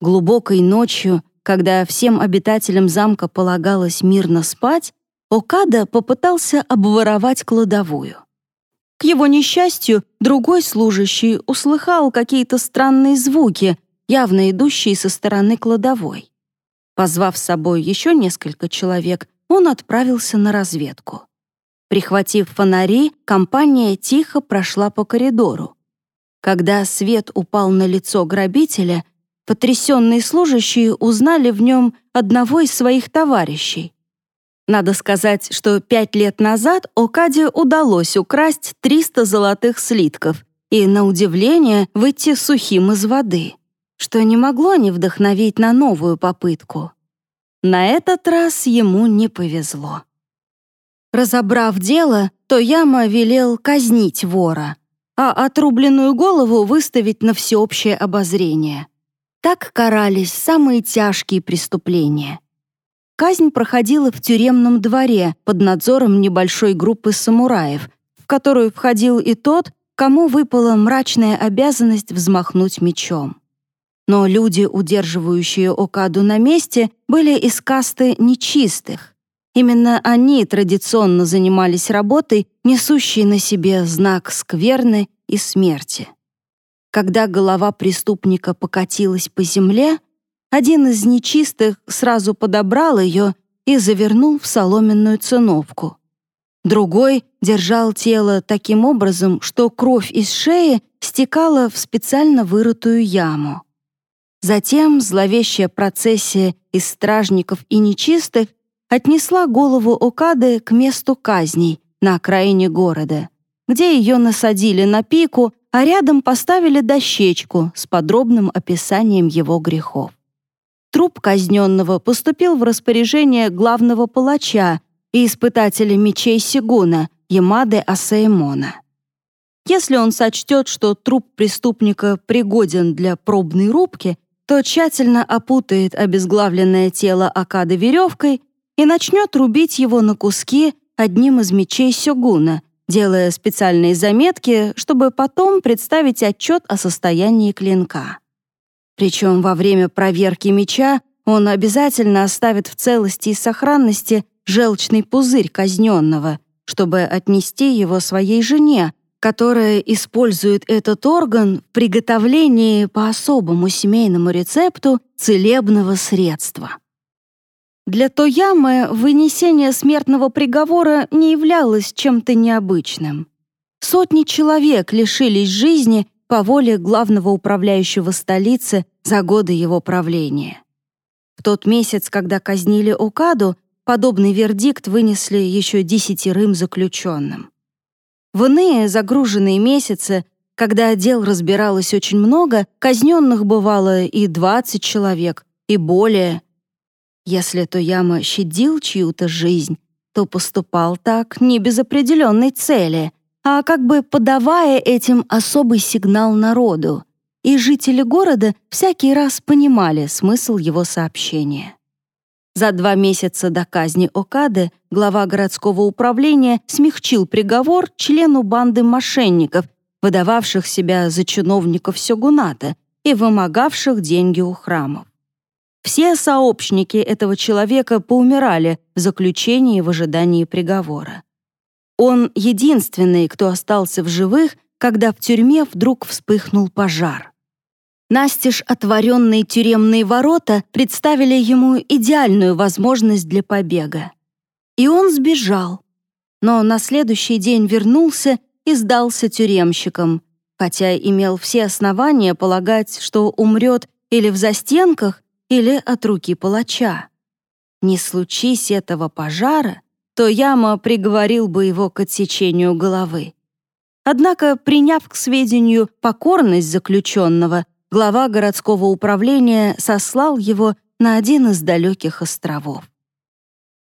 Глубокой ночью, когда всем обитателям замка полагалось мирно спать, Окада попытался обворовать кладовую. К его несчастью, другой служащий услыхал какие-то странные звуки, явно идущие со стороны кладовой. Позвав с собой еще несколько человек, он отправился на разведку. Прихватив фонари, компания тихо прошла по коридору. Когда свет упал на лицо грабителя, потрясенные служащие узнали в нем одного из своих товарищей. Надо сказать, что пять лет назад Окаде удалось украсть 300 золотых слитков и, на удивление, выйти сухим из воды, что не могло не вдохновить на новую попытку. На этот раз ему не повезло. Разобрав дело, Тояма велел казнить вора, а отрубленную голову выставить на всеобщее обозрение. Так карались самые тяжкие преступления — Казнь проходила в тюремном дворе под надзором небольшой группы самураев, в которую входил и тот, кому выпала мрачная обязанность взмахнуть мечом. Но люди, удерживающие Окаду на месте, были из касты нечистых. Именно они традиционно занимались работой, несущей на себе знак скверны и смерти. Когда голова преступника покатилась по земле, один из нечистых сразу подобрал ее и завернул в соломенную циновку. Другой держал тело таким образом, что кровь из шеи стекала в специально вырытую яму. Затем зловещая процессия из стражников и нечистых отнесла голову Окады к месту казней на окраине города, где ее насадили на пику, а рядом поставили дощечку с подробным описанием его грехов. Труп казненного поступил в распоряжение главного палача и испытателя мечей Сигуна, Ямады Асаэмона. Если он сочтет, что труп преступника пригоден для пробной рубки, то тщательно опутает обезглавленное тело Акады веревкой и начнет рубить его на куски одним из мечей Сёгуна, делая специальные заметки, чтобы потом представить отчет о состоянии клинка. Причем во время проверки меча он обязательно оставит в целости и сохранности желчный пузырь казненного, чтобы отнести его своей жене, которая использует этот орган в приготовлении по особому семейному рецепту целебного средства. Для Тоямы вынесение смертного приговора не являлось чем-то необычным. Сотни человек лишились жизни по воле главного управляющего столицы за годы его правления. В тот месяц, когда казнили Укаду, подобный вердикт вынесли еще десятерым заключенным. В иные загруженные месяцы, когда дел разбиралось очень много, казненных бывало и 20 человек, и более. Если Тояма щадил чью-то жизнь, то поступал так не без определенной цели, а как бы подавая этим особый сигнал народу, и жители города всякий раз понимали смысл его сообщения. За два месяца до казни Окады глава городского управления смягчил приговор члену банды мошенников, выдававших себя за чиновников Сёгуната и вымогавших деньги у храмов. Все сообщники этого человека поумирали в заключении в ожидании приговора. Он единственный, кто остался в живых, когда в тюрьме вдруг вспыхнул пожар. Настежь отворенные тюремные ворота представили ему идеальную возможность для побега. И он сбежал. Но на следующий день вернулся и сдался тюремщикам, хотя имел все основания полагать, что умрет или в застенках, или от руки палача. Не случись этого пожара, то Яма приговорил бы его к отсечению головы. Однако, приняв к сведению покорность заключенного, глава городского управления сослал его на один из далеких островов.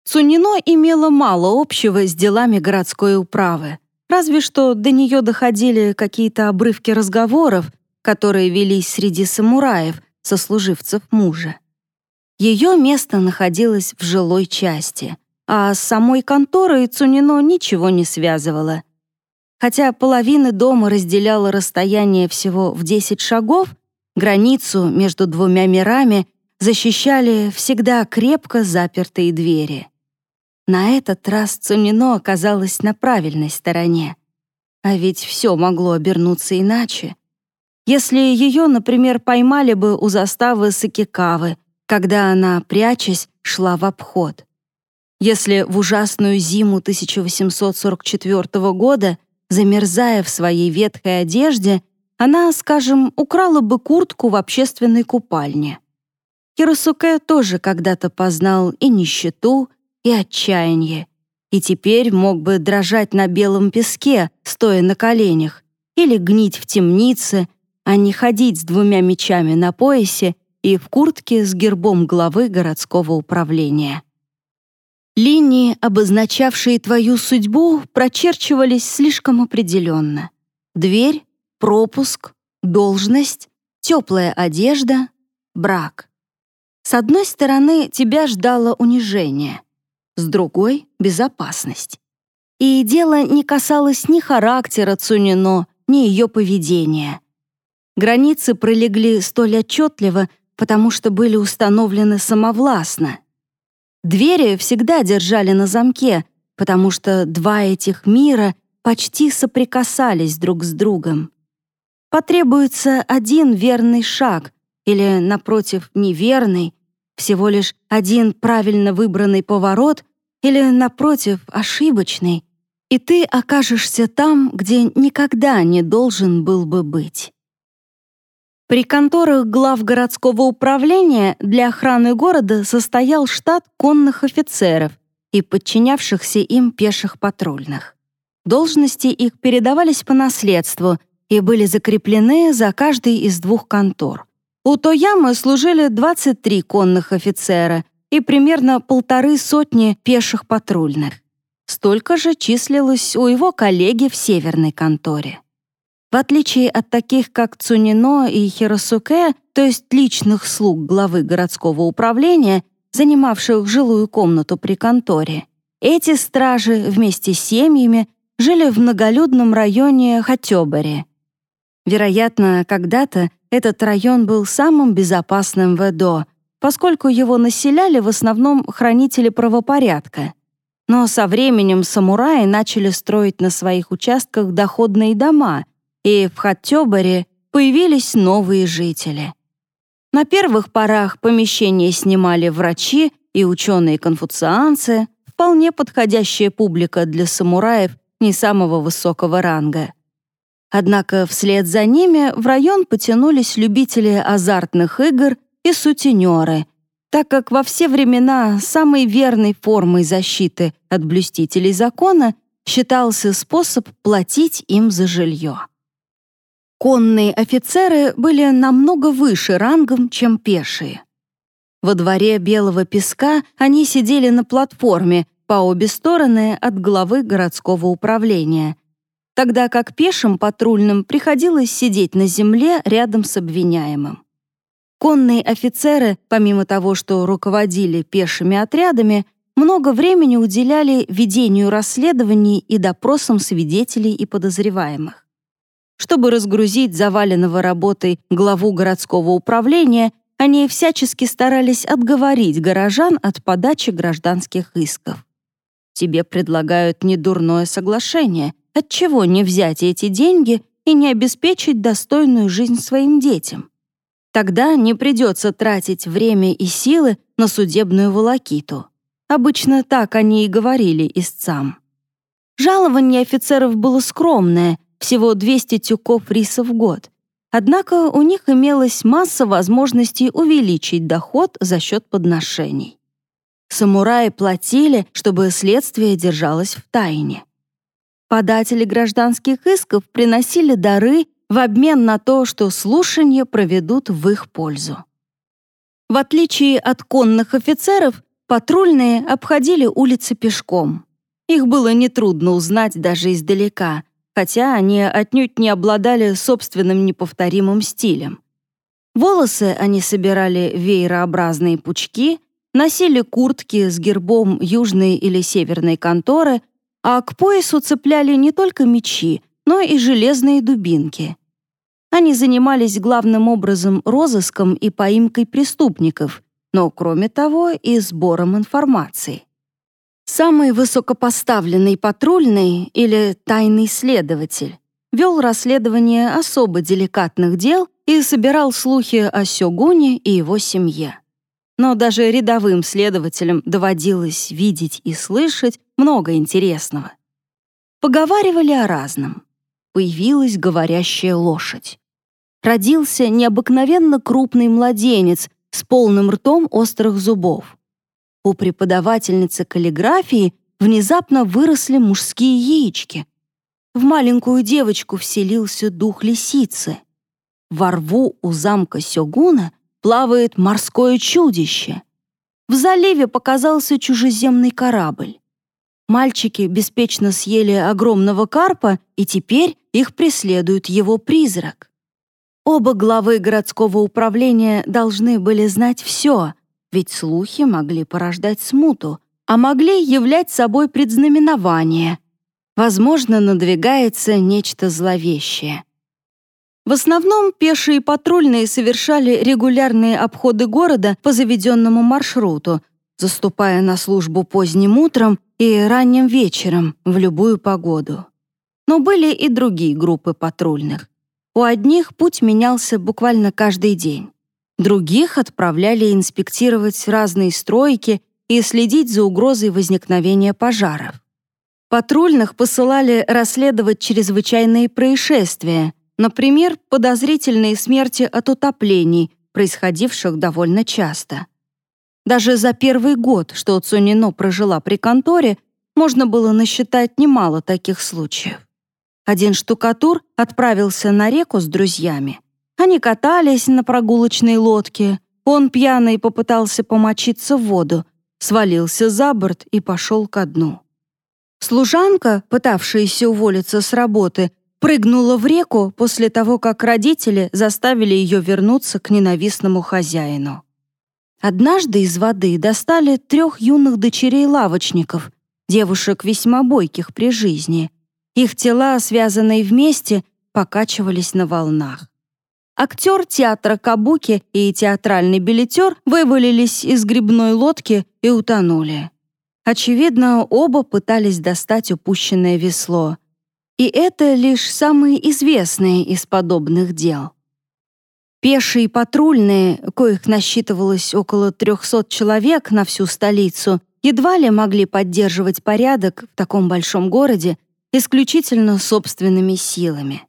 Цунино имела мало общего с делами городской управы, разве что до нее доходили какие-то обрывки разговоров, которые велись среди самураев, сослуживцев мужа. Ее место находилось в жилой части, а с самой конторой Цунино ничего не связывало. Хотя половина дома разделяла расстояние всего в 10 шагов, Границу между двумя мирами защищали всегда крепко запертые двери. На этот раз Цунино оказалась на правильной стороне. А ведь все могло обернуться иначе. Если ее, например, поймали бы у заставы Сакикавы, когда она, прячась, шла в обход. Если в ужасную зиму 1844 года, замерзая в своей ветхой одежде, она, скажем, украла бы куртку в общественной купальне. Хиросуке тоже когда-то познал и нищету, и отчаяние, и теперь мог бы дрожать на белом песке, стоя на коленях, или гнить в темнице, а не ходить с двумя мечами на поясе и в куртке с гербом главы городского управления. Линии, обозначавшие твою судьбу, прочерчивались слишком определенно. Дверь, пропуск, должность, теплая одежда, брак. С одной стороны, тебя ждало унижение, с другой — безопасность. И дело не касалось ни характера Цунино, ни ее поведения. Границы пролегли столь отчетливо, потому что были установлены самовластно. Двери всегда держали на замке, потому что два этих мира почти соприкасались друг с другом. Потребуется один верный шаг или, напротив, неверный, всего лишь один правильно выбранный поворот или, напротив, ошибочный, и ты окажешься там, где никогда не должен был бы быть. При конторах глав городского управления для охраны города состоял штат конных офицеров и подчинявшихся им пеших патрульных. Должности их передавались по наследству и были закреплены за каждой из двух контор. У Тоямы служили 23 конных офицера и примерно полторы сотни пеших патрульных. Столько же числилось у его коллеги в северной конторе. В отличие от таких, как Цунино и Хиросуке, то есть личных слуг главы городского управления, занимавших жилую комнату при конторе, эти стражи вместе с семьями жили в многолюдном районе Хатёбари, Вероятно, когда-то этот район был самым безопасным в Эдо, поскольку его населяли в основном хранители правопорядка. Но со временем самураи начали строить на своих участках доходные дома, и в Хаттёбаре появились новые жители. На первых порах помещения снимали врачи и ученые-конфуцианцы, вполне подходящая публика для самураев не самого высокого ранга. Однако вслед за ними в район потянулись любители азартных игр и сутенеры, так как во все времена самой верной формой защиты от блюстителей закона считался способ платить им за жилье. Конные офицеры были намного выше рангом, чем пешие. Во дворе Белого песка они сидели на платформе по обе стороны от главы городского управления — тогда как пешим патрульным приходилось сидеть на земле рядом с обвиняемым. Конные офицеры, помимо того, что руководили пешими отрядами, много времени уделяли ведению расследований и допросам свидетелей и подозреваемых. Чтобы разгрузить заваленного работой главу городского управления, они всячески старались отговорить горожан от подачи гражданских исков. тебе предлагают недурное соглашение, отчего не взять эти деньги и не обеспечить достойную жизнь своим детям? Тогда не придется тратить время и силы на судебную волокиту. Обычно так они и говорили истцам. Жалование офицеров было скромное, всего 200 тюков риса в год. Однако у них имелась масса возможностей увеличить доход за счет подношений. Самураи платили, чтобы следствие держалось в тайне. Податели гражданских исков приносили дары в обмен на то, что слушания проведут в их пользу. В отличие от конных офицеров, патрульные обходили улицы пешком. Их было нетрудно узнать даже издалека, хотя они отнюдь не обладали собственным неповторимым стилем. Волосы они собирали веерообразные пучки, носили куртки с гербом южной или северной конторы, а к поясу цепляли не только мечи, но и железные дубинки. Они занимались главным образом розыском и поимкой преступников, но, кроме того, и сбором информации. Самый высокопоставленный патрульный или тайный следователь вел расследование особо деликатных дел и собирал слухи о Сёгуне и его семье. Но даже рядовым следователям доводилось видеть и слышать много интересного. Поговаривали о разном появилась говорящая лошадь. Родился необыкновенно крупный младенец с полным ртом острых зубов. У преподавательницы каллиграфии внезапно выросли мужские яички. В маленькую девочку вселился дух лисицы. Во рву у замка Сёгуна плавает морское чудище. В заливе показался чужеземный корабль. Мальчики беспечно съели огромного карпа, и теперь их преследует его призрак. Оба главы городского управления должны были знать все, ведь слухи могли порождать смуту, а могли являть собой предзнаменование. Возможно, надвигается нечто зловещее. В основном пешие патрульные совершали регулярные обходы города по заведенному маршруту, заступая на службу поздним утром и ранним вечером в любую погоду. Но были и другие группы патрульных. У одних путь менялся буквально каждый день. Других отправляли инспектировать разные стройки и следить за угрозой возникновения пожаров. Патрульных посылали расследовать чрезвычайные происшествия, например, подозрительные смерти от утоплений, происходивших довольно часто. Даже за первый год, что Цунино прожила при конторе, можно было насчитать немало таких случаев. Один штукатур отправился на реку с друзьями. Они катались на прогулочной лодке. Он, пьяный, попытался помочиться в воду, свалился за борт и пошел ко дну. Служанка, пытавшаяся уволиться с работы, прыгнула в реку после того, как родители заставили ее вернуться к ненавистному хозяину. Однажды из воды достали трех юных дочерей лавочников, девушек весьма бойких при жизни. Их тела, связанные вместе, покачивались на волнах. Актер театра Кабуки и театральный билетер вывалились из грибной лодки и утонули. Очевидно, оба пытались достать упущенное весло. И это лишь самые известные из подобных дел. Пешие патрульные, коих насчитывалось около 300 человек на всю столицу, едва ли могли поддерживать порядок в таком большом городе исключительно собственными силами.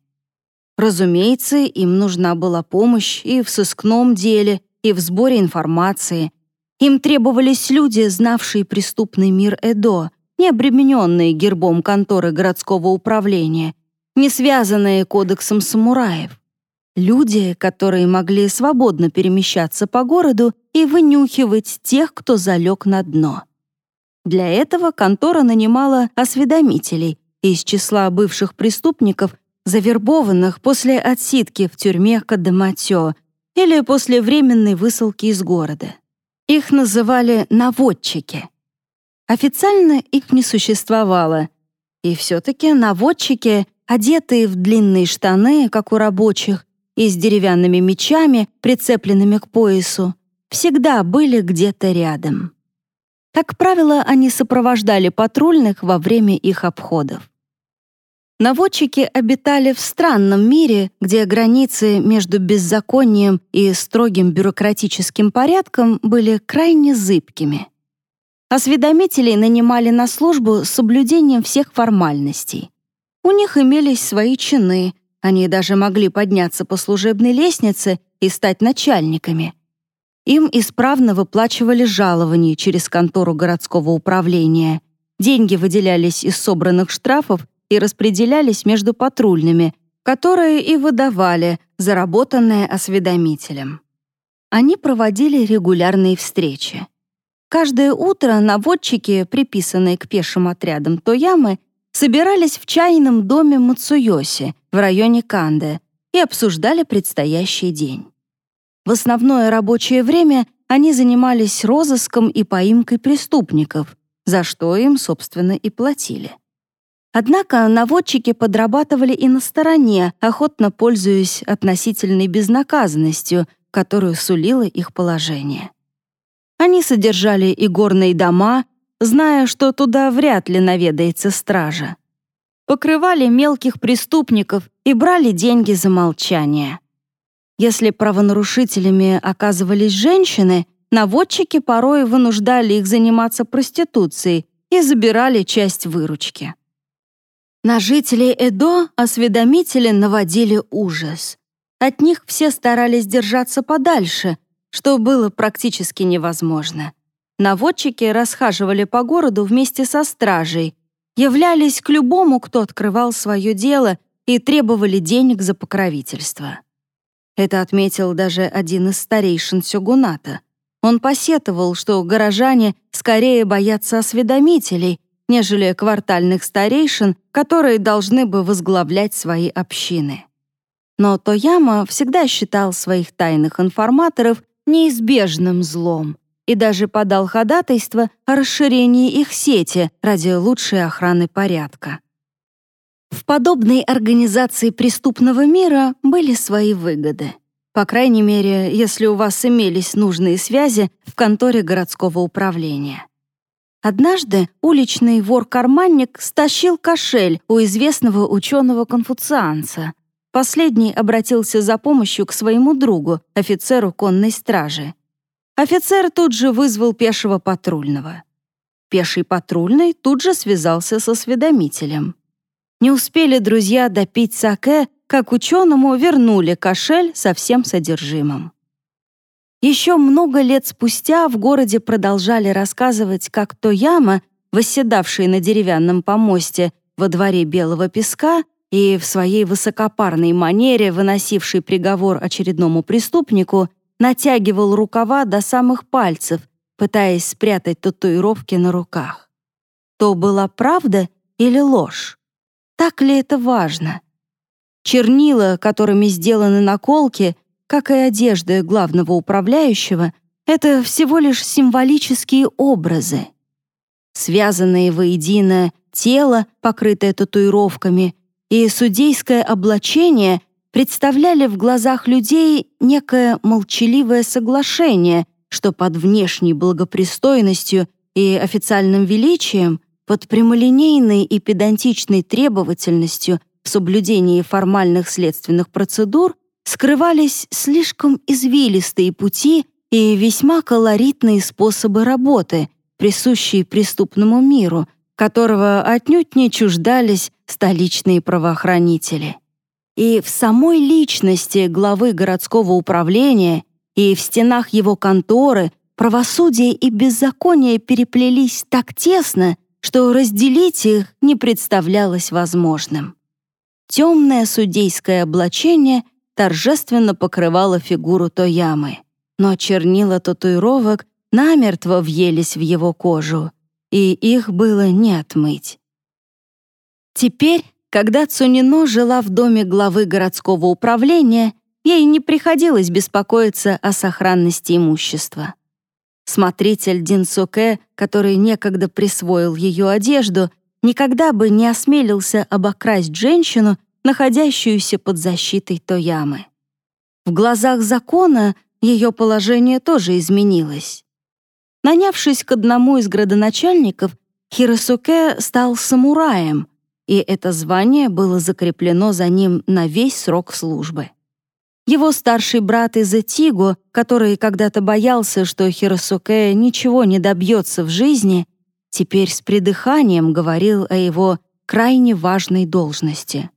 Разумеется, им нужна была помощь и в сыскном деле, и в сборе информации. Им требовались люди, знавшие преступный мир Эдо, не обремененные гербом конторы городского управления, не связанные кодексом самураев. Люди, которые могли свободно перемещаться по городу и вынюхивать тех, кто залег на дно. Для этого контора нанимала осведомителей из числа бывших преступников, завербованных после отсидки в тюрьме Кадаматё или после временной высылки из города. Их называли «наводчики». Официально их не существовало, и все-таки наводчики, одетые в длинные штаны, как у рабочих, и с деревянными мечами, прицепленными к поясу, всегда были где-то рядом. Как правило, они сопровождали патрульных во время их обходов. Наводчики обитали в странном мире, где границы между беззаконием и строгим бюрократическим порядком были крайне зыбкими. Осведомителей нанимали на службу с соблюдением всех формальностей. У них имелись свои чины, они даже могли подняться по служебной лестнице и стать начальниками. Им исправно выплачивали жалования через контору городского управления. Деньги выделялись из собранных штрафов и распределялись между патрульными, которые и выдавали заработанное осведомителем. Они проводили регулярные встречи. Каждое утро наводчики, приписанные к пешим отрядам Тоямы, собирались в чайном доме Мацуёси в районе Канде и обсуждали предстоящий день. В основное рабочее время они занимались розыском и поимкой преступников, за что им, собственно, и платили. Однако наводчики подрабатывали и на стороне, охотно пользуясь относительной безнаказанностью, которую сулило их положение. Они содержали и горные дома, зная, что туда вряд ли наведается стража. Покрывали мелких преступников и брали деньги за молчание. Если правонарушителями оказывались женщины, наводчики порой вынуждали их заниматься проституцией и забирали часть выручки. На жителей Эдо осведомители наводили ужас. От них все старались держаться подальше, что было практически невозможно. Наводчики расхаживали по городу вместе со стражей, являлись к любому, кто открывал свое дело, и требовали денег за покровительство. Это отметил даже один из старейшин Сёгуната. Он посетовал, что горожане скорее боятся осведомителей, нежели квартальных старейшин, которые должны бы возглавлять свои общины. Но Тояма всегда считал своих тайных информаторов неизбежным злом и даже подал ходатайство о расширении их сети ради лучшей охраны порядка. В подобной организации преступного мира были свои выгоды. По крайней мере, если у вас имелись нужные связи в конторе городского управления. Однажды уличный вор-карманник стащил кошель у известного ученого-конфуцианца. Последний обратился за помощью к своему другу, офицеру конной стражи. Офицер тут же вызвал пешего патрульного. Пеший патрульный тут же связался со осведомителем. Не успели друзья допить саке, как ученому вернули кошель со всем содержимым. Еще много лет спустя в городе продолжали рассказывать, как Тояма, восседавший на деревянном помосте во дворе Белого песка и в своей высокопарной манере выносивший приговор очередному преступнику, натягивал рукава до самых пальцев, пытаясь спрятать татуировки на руках. То была правда или ложь? Так ли это важно? Чернила, которыми сделаны наколки — как и одежда главного управляющего, это всего лишь символические образы. Связанные воедино тело, покрытое татуировками, и судейское облачение представляли в глазах людей некое молчаливое соглашение, что под внешней благопристойностью и официальным величием, под прямолинейной и педантичной требовательностью в соблюдении формальных следственных процедур скрывались слишком извилистые пути и весьма колоритные способы работы, присущие преступному миру, которого отнюдь не чуждались столичные правоохранители. И в самой личности главы городского управления и в стенах его конторы правосудие и беззаконие переплелись так тесно, что разделить их не представлялось возможным. Темное судейское облачение — торжественно покрывала фигуру Тоямы, но чернила татуировок намертво въелись в его кожу, и их было не отмыть. Теперь, когда Цунино жила в доме главы городского управления, ей не приходилось беспокоиться о сохранности имущества. Смотритель Динсуке, который некогда присвоил ее одежду, никогда бы не осмелился обокрасть женщину, находящуюся под защитой Тоямы. В глазах закона ее положение тоже изменилось. Нанявшись к одному из градоначальников, Хиросуке стал самураем, и это звание было закреплено за ним на весь срок службы. Его старший брат Изетиго, который когда-то боялся, что Хиросуке ничего не добьется в жизни, теперь с придыханием говорил о его крайне важной должности.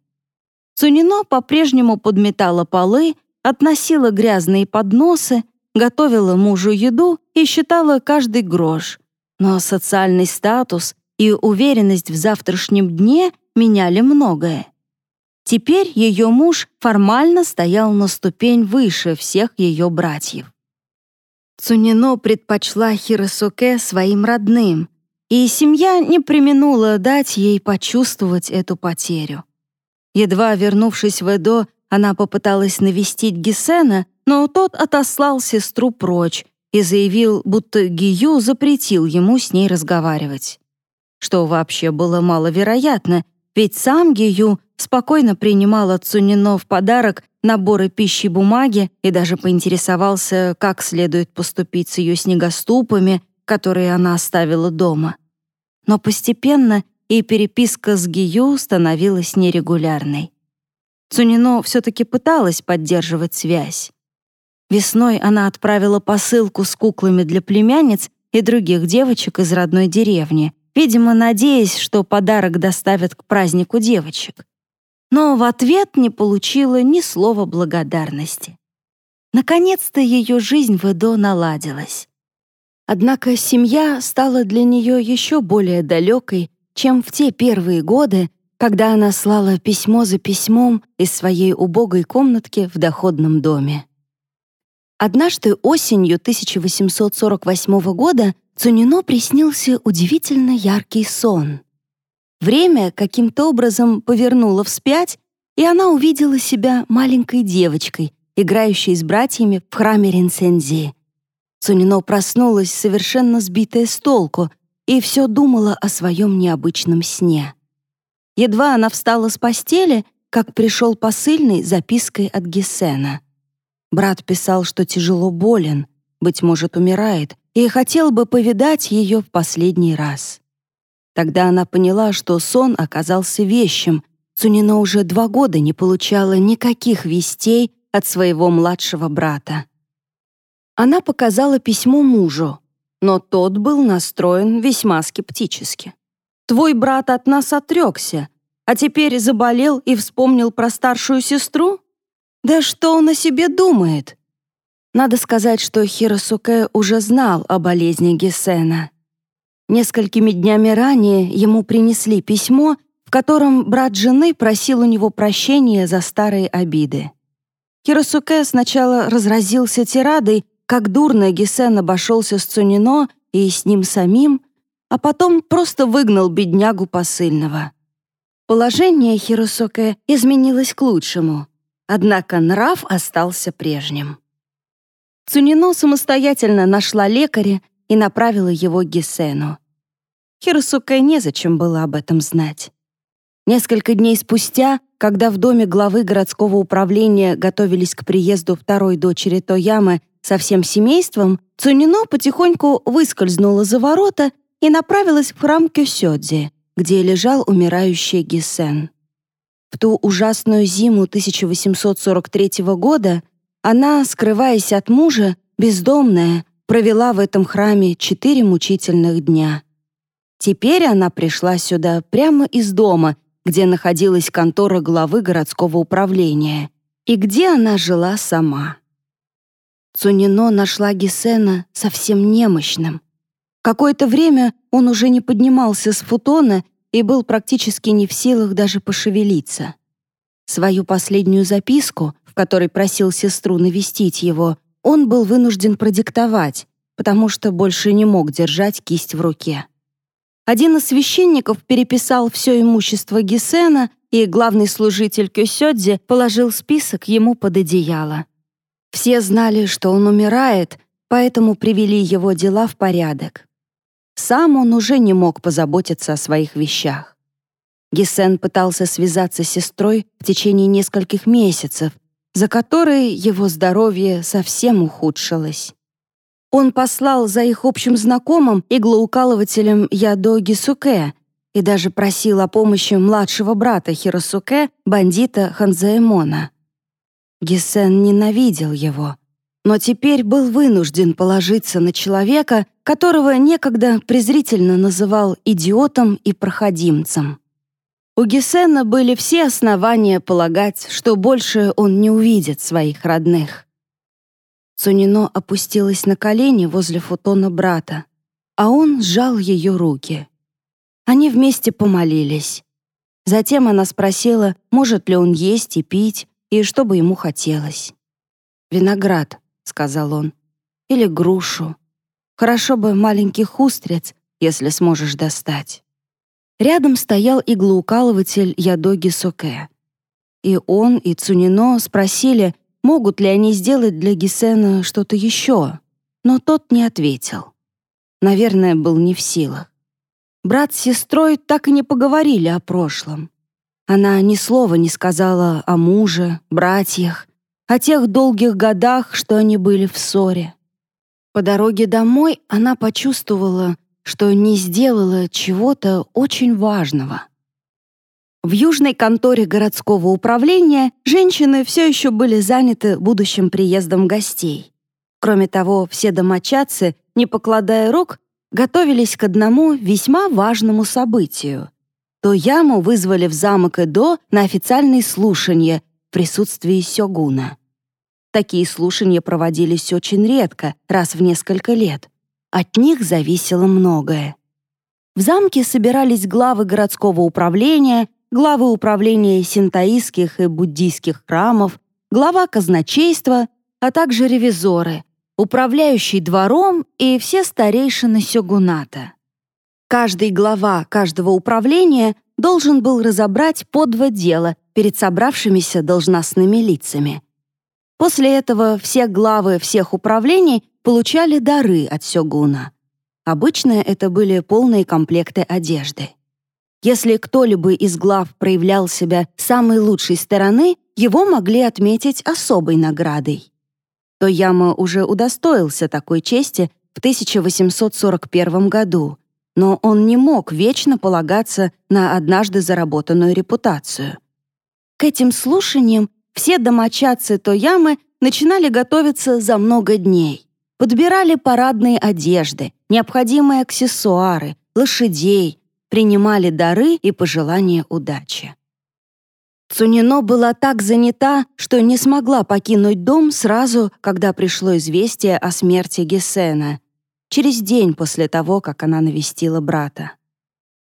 Цунино по-прежнему подметала полы, относила грязные подносы, готовила мужу еду и считала каждый грош. Но социальный статус и уверенность в завтрашнем дне меняли многое. Теперь ее муж формально стоял на ступень выше всех ее братьев. Цунино предпочла Хиросуке своим родным, и семья не применула дать ей почувствовать эту потерю. Едва вернувшись в Эдо, она попыталась навестить Гисена, но тот отослал сестру прочь и заявил, будто Гию запретил ему с ней разговаривать. Что вообще было маловероятно, ведь сам Гию спокойно принимал от Цунино в подарок наборы пищи и бумаги и даже поинтересовался, как следует поступить с ее снегоступами, которые она оставила дома. Но постепенно и переписка с Гию становилась нерегулярной. Цунино все-таки пыталась поддерживать связь. Весной она отправила посылку с куклами для племянниц и других девочек из родной деревни, видимо, надеясь, что подарок доставят к празднику девочек. Но в ответ не получила ни слова благодарности. Наконец-то ее жизнь в Эдо наладилась. Однако семья стала для нее еще более далекой, чем в те первые годы, когда она слала письмо за письмом из своей убогой комнатки в доходном доме. Однажды осенью 1848 года Цунино приснился удивительно яркий сон. Время каким-то образом повернуло вспять, и она увидела себя маленькой девочкой, играющей с братьями в храме Ринсензи. Цунино проснулась совершенно сбитая с толку и все думала о своем необычном сне. Едва она встала с постели, как пришел посыльный запиской от Гесена — Брат писал, что тяжело болен, быть может, умирает, и хотел бы повидать ее в последний раз. Тогда она поняла, что сон оказался вещим. Цунино уже два года не получала никаких вестей от своего младшего брата. Она показала письмо мужу, но тот был настроен весьма скептически. «Твой брат от нас отрекся, а теперь заболел и вспомнил про старшую сестру? Да что он о себе думает? Надо сказать, что Хиросуке уже знал о болезни Гесена. Несколькими днями ранее ему принесли письмо, в котором брат жены просил у него прощения за старые обиды. Хиросуке сначала разразился тирадой, как дурно Гесен обошелся с Цунино и с ним самим, а потом просто выгнал беднягу посыльного. Положение Хиросуке изменилось к лучшему — Однако нрав остался прежним. Цунино самостоятельно нашла лекаря и направила его к Гесену. Хиросуке незачем было об этом знать. Несколько дней спустя, когда в доме главы городского управления готовились к приезду второй дочери Тоямы со всем семейством, Цунино потихоньку выскользнула за ворота и направилась в храм Кёсёдзи, где лежал умирающий Гисен. В ту ужасную зиму 1843 года она, скрываясь от мужа, бездомная, провела в этом храме четыре мучительных дня. Теперь она пришла сюда прямо из дома, где находилась контора главы городского управления, и где она жила сама. Цунино нашла Гесена совсем немощным. Какое-то время он уже не поднимался с футона и был практически не в силах даже пошевелиться. Свою последнюю записку, в которой просил сестру навестить его, он был вынужден продиктовать, потому что больше не мог держать кисть в руке. Один из священников переписал все имущество Гесена, и главный служитель Кёсёдзи положил список ему под одеяло. Все знали, что он умирает, поэтому привели его дела в порядок. Сам он уже не мог позаботиться о своих вещах. Гесен пытался связаться с сестрой в течение нескольких месяцев, за которые его здоровье совсем ухудшилось. Он послал за их общим знакомым, иглоукалывателем Ядо Гисуке, и даже просил о помощи младшего брата Хиросуке, бандита Ханзаэмона. Гисен ненавидел его, но теперь был вынужден положиться на человека, которого некогда презрительно называл идиотом и проходимцем. У Гесена были все основания полагать, что больше он не увидит своих родных. Цунино опустилась на колени возле футона брата, а он сжал ее руки. Они вместе помолились. Затем она спросила, может ли он есть и пить, и что бы ему хотелось. «Виноград», — сказал он, — «или грушу. Хорошо бы маленький устриц, если сможешь достать». Рядом стоял иглоукалыватель Ядоги Соке. И он, и Цунино спросили, могут ли они сделать для Гисена что-то еще, но тот не ответил. Наверное, был не в силах. Брат с сестрой так и не поговорили о прошлом. Она ни слова не сказала о муже, братьях, о тех долгих годах, что они были в ссоре. По дороге домой она почувствовала, что не сделала чего-то очень важного. В южной конторе городского управления женщины все еще были заняты будущим приездом гостей. Кроме того, все домочадцы, не покладая рук, готовились к одному весьма важному событию. То яму вызвали в замок Эдо на официальные слушания в присутствии сёгуна. Такие слушания проводились очень редко, раз в несколько лет. От них зависело многое. В замке собирались главы городского управления, главы управления синтаистских и буддийских храмов, глава казначейства, а также ревизоры, управляющий двором и все старейшины сёгуната. Каждый глава каждого управления должен был разобрать по два дела перед собравшимися должностными лицами. После этого все главы всех управлений получали дары от сёгуна. Обычно это были полные комплекты одежды. Если кто-либо из глав проявлял себя самой лучшей стороны, его могли отметить особой наградой. Тояма уже удостоился такой чести в 1841 году, но он не мог вечно полагаться на однажды заработанную репутацию. К этим слушаниям все домочадцы Тоямы начинали готовиться за много дней. Подбирали парадные одежды, необходимые аксессуары, лошадей, принимали дары и пожелания удачи. Цунино была так занята, что не смогла покинуть дом сразу, когда пришло известие о смерти Гесена, через день после того, как она навестила брата.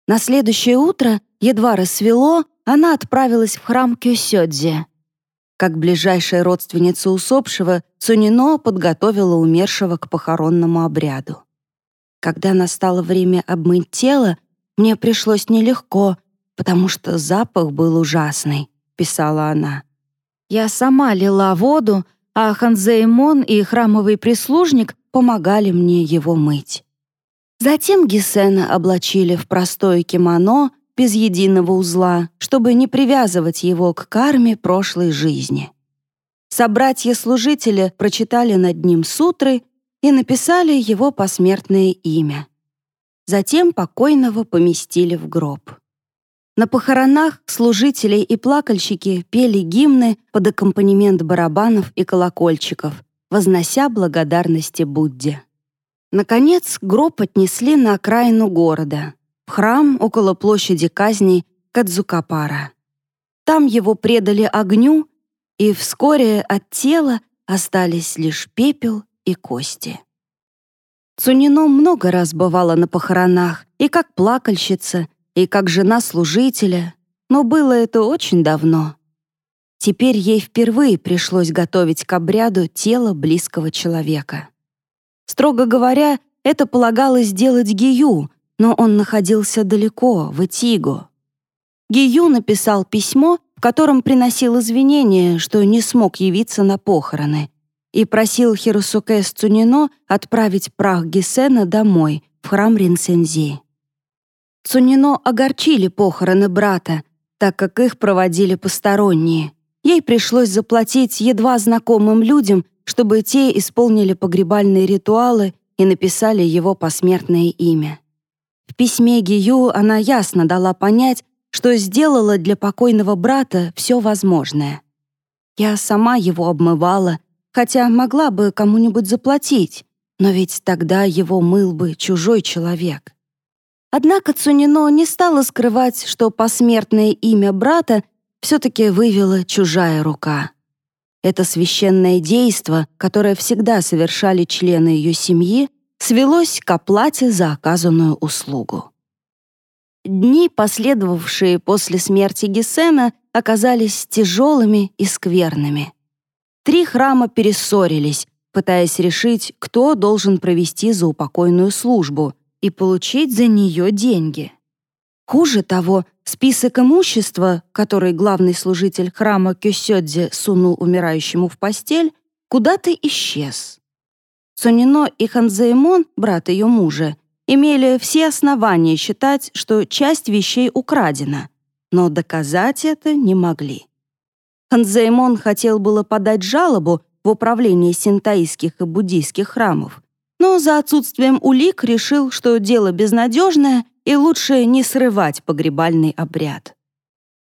На следующее утро, едва рассвело, она отправилась в храм Кёсёдзе, как ближайшая родственница усопшего, Цунино подготовила умершего к похоронному обряду. Когда настало время обмыть тело, мне пришлось нелегко, потому что запах был ужасный, писала она. Я сама лила воду, а Ханзеймон и храмовый прислужник помогали мне его мыть. Затем Гисена облачили в простое кимоно без единого узла, чтобы не привязывать его к карме прошлой жизни. Собратья-служители прочитали над ним сутры и написали его посмертное имя. Затем покойного поместили в гроб. На похоронах служители и плакальщики пели гимны под аккомпанемент барабанов и колокольчиков, вознося благодарности Будде. Наконец, гроб отнесли на окраину города, в храм около площади казни Кадзукапара. Там его предали огню, и вскоре от тела остались лишь пепел и кости. Цунино много раз бывала на похоронах, и как плакальщица, и как жена служителя, но было это очень давно. Теперь ей впервые пришлось готовить к обряду тело близкого человека. Строго говоря, это полагалось делать Гию, но он находился далеко, в Этиго. Гию написал письмо, в котором приносил извинения, что не смог явиться на похороны, и просил Хиросуке Цунино отправить прах Гисена домой, в храм Ринсензи. Цунино огорчили похороны брата, так как их проводили посторонние. Ей пришлось заплатить едва знакомым людям чтобы те исполнили погребальные ритуалы и написали его посмертное имя. В письме Гию она ясно дала понять, что сделала для покойного брата все возможное. Я сама его обмывала, хотя могла бы кому-нибудь заплатить, но ведь тогда его мыл бы чужой человек. Однако Цунино не стала скрывать, что посмертное имя брата все-таки вывела чужая рука. Это священное действо, которое всегда совершали члены ее семьи, свелось к оплате за оказанную услугу. Дни, последовавшие после смерти Гесена, оказались тяжелыми и скверными. Три храма перессорились, пытаясь решить, кто должен провести заупокойную службу и получить за нее деньги. Хуже того, список имущества, который главный служитель храма Кюсёдзе сунул умирающему в постель, куда-то исчез. Сунино и Ханзаэмон, брат ее мужа, имели все основания считать, что часть вещей украдена, но доказать это не могли. Ханзаэмон хотел было подать жалобу в управление синтаистских и буддийских храмов, но за отсутствием улик решил, что дело безнадежное и лучше не срывать погребальный обряд.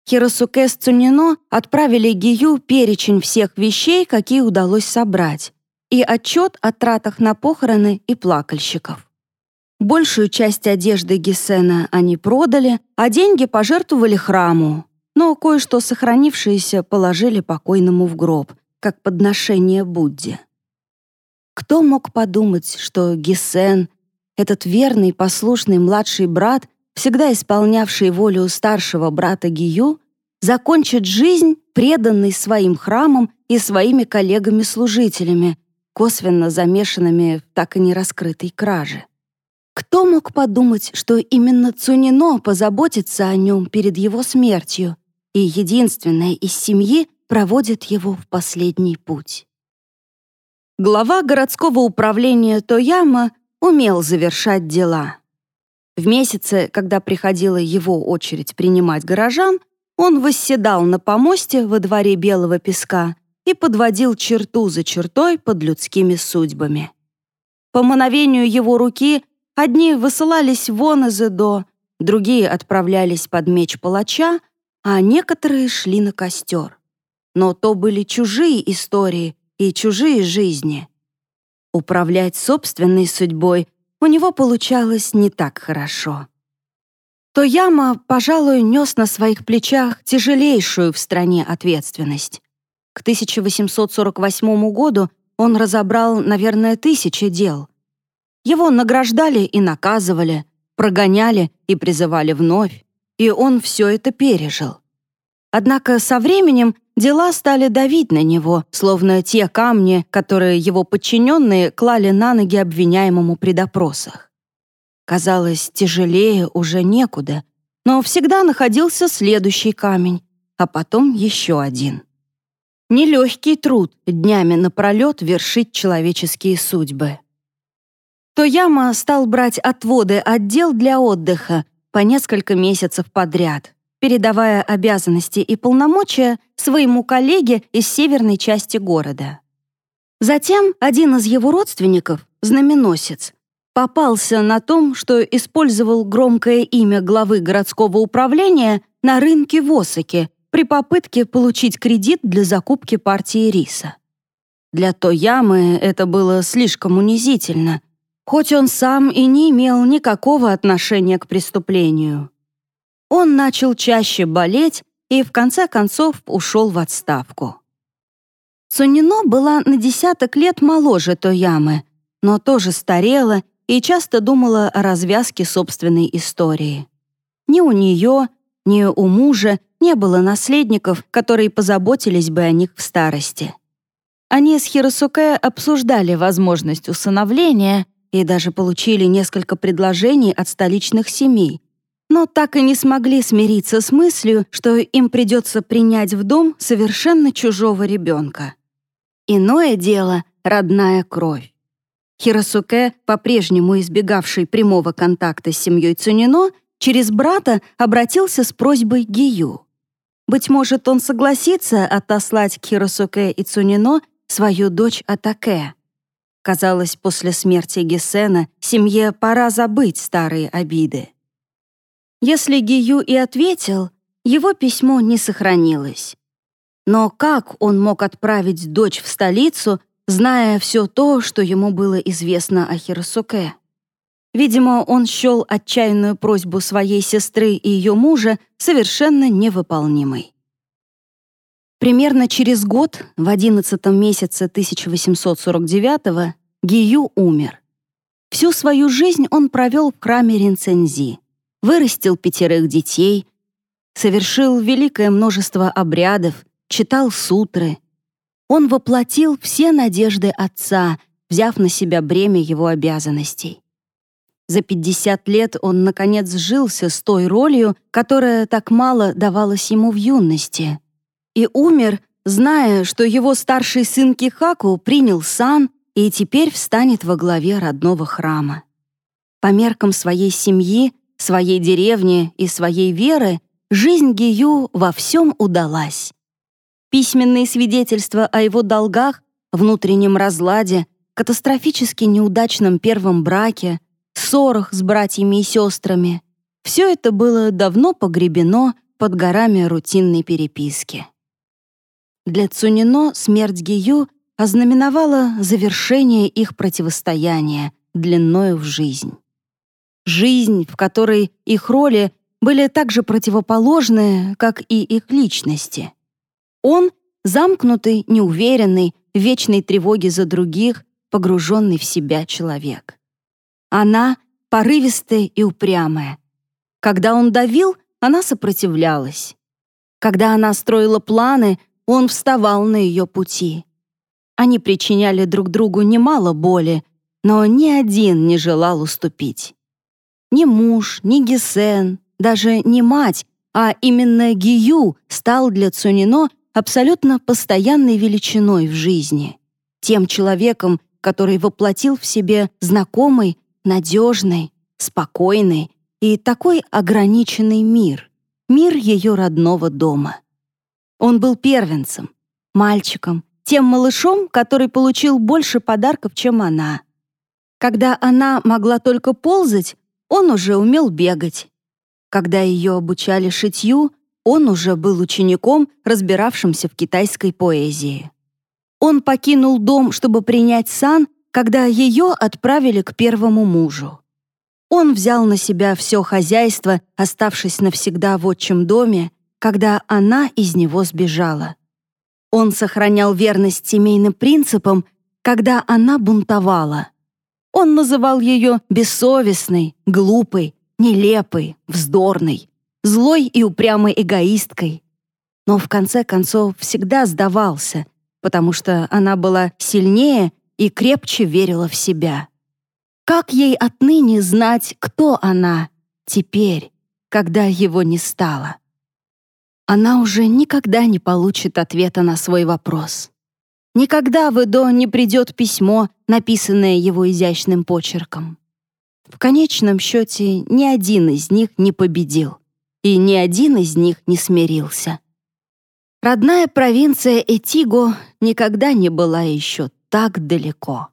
Хиросуке с Цунино отправили Гию перечень всех вещей, какие удалось собрать, и отчет о тратах на похороны и плакальщиков. Большую часть одежды Гесена они продали, а деньги пожертвовали храму, но кое-что сохранившееся положили покойному в гроб, как подношение Будде. Кто мог подумать, что Гесен, этот верный, послушный младший брат, всегда исполнявший волю старшего брата Гию, закончит жизнь, преданный своим храмам и своими коллегами-служителями, косвенно замешанными в так и не раскрытой краже. Кто мог подумать, что именно Цунино позаботится о нем перед его смертью и единственная из семьи проводит его в последний путь? Глава городского управления Тояма умел завершать дела. В месяце, когда приходила его очередь принимать горожан, он восседал на помосте во дворе Белого песка и подводил черту за чертой под людскими судьбами. По мановению его руки Одни высылались вон из Эдо, другие отправлялись под меч палача, а некоторые шли на костер. Но то были чужие истории и чужие жизни. Управлять собственной судьбой у него получалось не так хорошо. Тояма, пожалуй, нес на своих плечах тяжелейшую в стране ответственность. К 1848 году он разобрал, наверное, тысячи дел. Его награждали и наказывали, прогоняли и призывали вновь, и он все это пережил. Однако со временем дела стали давить на него, словно те камни, которые его подчиненные клали на ноги обвиняемому при допросах. Казалось, тяжелее уже некуда, но всегда находился следующий камень, а потом еще один. Нелегкий труд днями напролет вершить человеческие судьбы то Яма стал брать отводы отдел для отдыха по несколько месяцев подряд, передавая обязанности и полномочия своему коллеге из северной части города. Затем один из его родственников, знаменосец, попался на том, что использовал громкое имя главы городского управления на рынке в Осаке при попытке получить кредит для закупки партии риса. Для Тоямы это было слишком унизительно, хоть он сам и не имел никакого отношения к преступлению. Он начал чаще болеть и в конце концов ушел в отставку. Сунино была на десяток лет моложе Тоямы, но тоже старела и часто думала о развязке собственной истории. Ни у нее, ни у мужа не было наследников, которые позаботились бы о них в старости. Они с Хиросуке обсуждали возможность усыновления, и даже получили несколько предложений от столичных семей, но так и не смогли смириться с мыслью, что им придется принять в дом совершенно чужого ребенка. Иное дело — родная кровь. Хиросуке, по-прежнему избегавший прямого контакта с семьей Цунино, через брата обратился с просьбой Гию. Быть может, он согласится отослать к Хиросуке и Цунино свою дочь Атаке. Казалось, после смерти Гесена семье пора забыть старые обиды. Если Гию и ответил, его письмо не сохранилось. Но как он мог отправить дочь в столицу, зная все то, что ему было известно о Хиросуке? Видимо, он счел отчаянную просьбу своей сестры и ее мужа совершенно невыполнимой. Примерно через год, в 11 месяце 1849-го, Гию умер. Всю свою жизнь он провел в храме Ринцензи, вырастил пятерых детей, совершил великое множество обрядов, читал сутры. Он воплотил все надежды отца, взяв на себя бремя его обязанностей. За 50 лет он, наконец, сжился с той ролью, которая так мало давалась ему в юности. И умер, зная, что его старший сын Кихаку принял сан и теперь встанет во главе родного храма. По меркам своей семьи, своей деревни и своей веры жизнь Гию во всем удалась. Письменные свидетельства о его долгах, внутреннем разладе, катастрофически неудачном первом браке — ссорах с братьями и сестрами. Все это было давно погребено под горами рутинной переписки. Для Цунино смерть Гию ознаменовала завершение их противостояния длиною в жизнь. Жизнь, в которой их роли были так же противоположны, как и их личности. Он — замкнутый, неуверенный, в вечной тревоге за других, погруженный в себя человек. Она порывистая и упрямая. Когда он давил, она сопротивлялась. Когда она строила планы, он вставал на ее пути. Они причиняли друг другу немало боли, но ни один не желал уступить. Ни муж, ни Гесен, даже не мать, а именно Гию стал для Цунино абсолютно постоянной величиной в жизни. Тем человеком, который воплотил в себе знакомый, надежный, спокойный и такой ограниченный мир, мир ее родного дома. Он был первенцем, мальчиком, тем малышом, который получил больше подарков, чем она. Когда она могла только ползать, он уже умел бегать. Когда ее обучали шитью, он уже был учеником, разбиравшимся в китайской поэзии. Он покинул дом, чтобы принять сан, когда ее отправили к первому мужу. Он взял на себя все хозяйство, оставшись навсегда в отчим доме, когда она из него сбежала. Он сохранял верность семейным принципам, когда она бунтовала. Он называл ее бессовестной, глупой, нелепой, вздорной, злой и упрямой эгоисткой. Но в конце концов всегда сдавался, потому что она была сильнее и крепче верила в себя. Как ей отныне знать, кто она теперь, когда его не стало? Она уже никогда не получит ответа на свой вопрос. Никогда в Эдо не придет письмо, написанное его изящным почерком. В конечном счете ни один из них не победил, и ни один из них не смирился. Родная провинция Этиго никогда не была еще так далеко.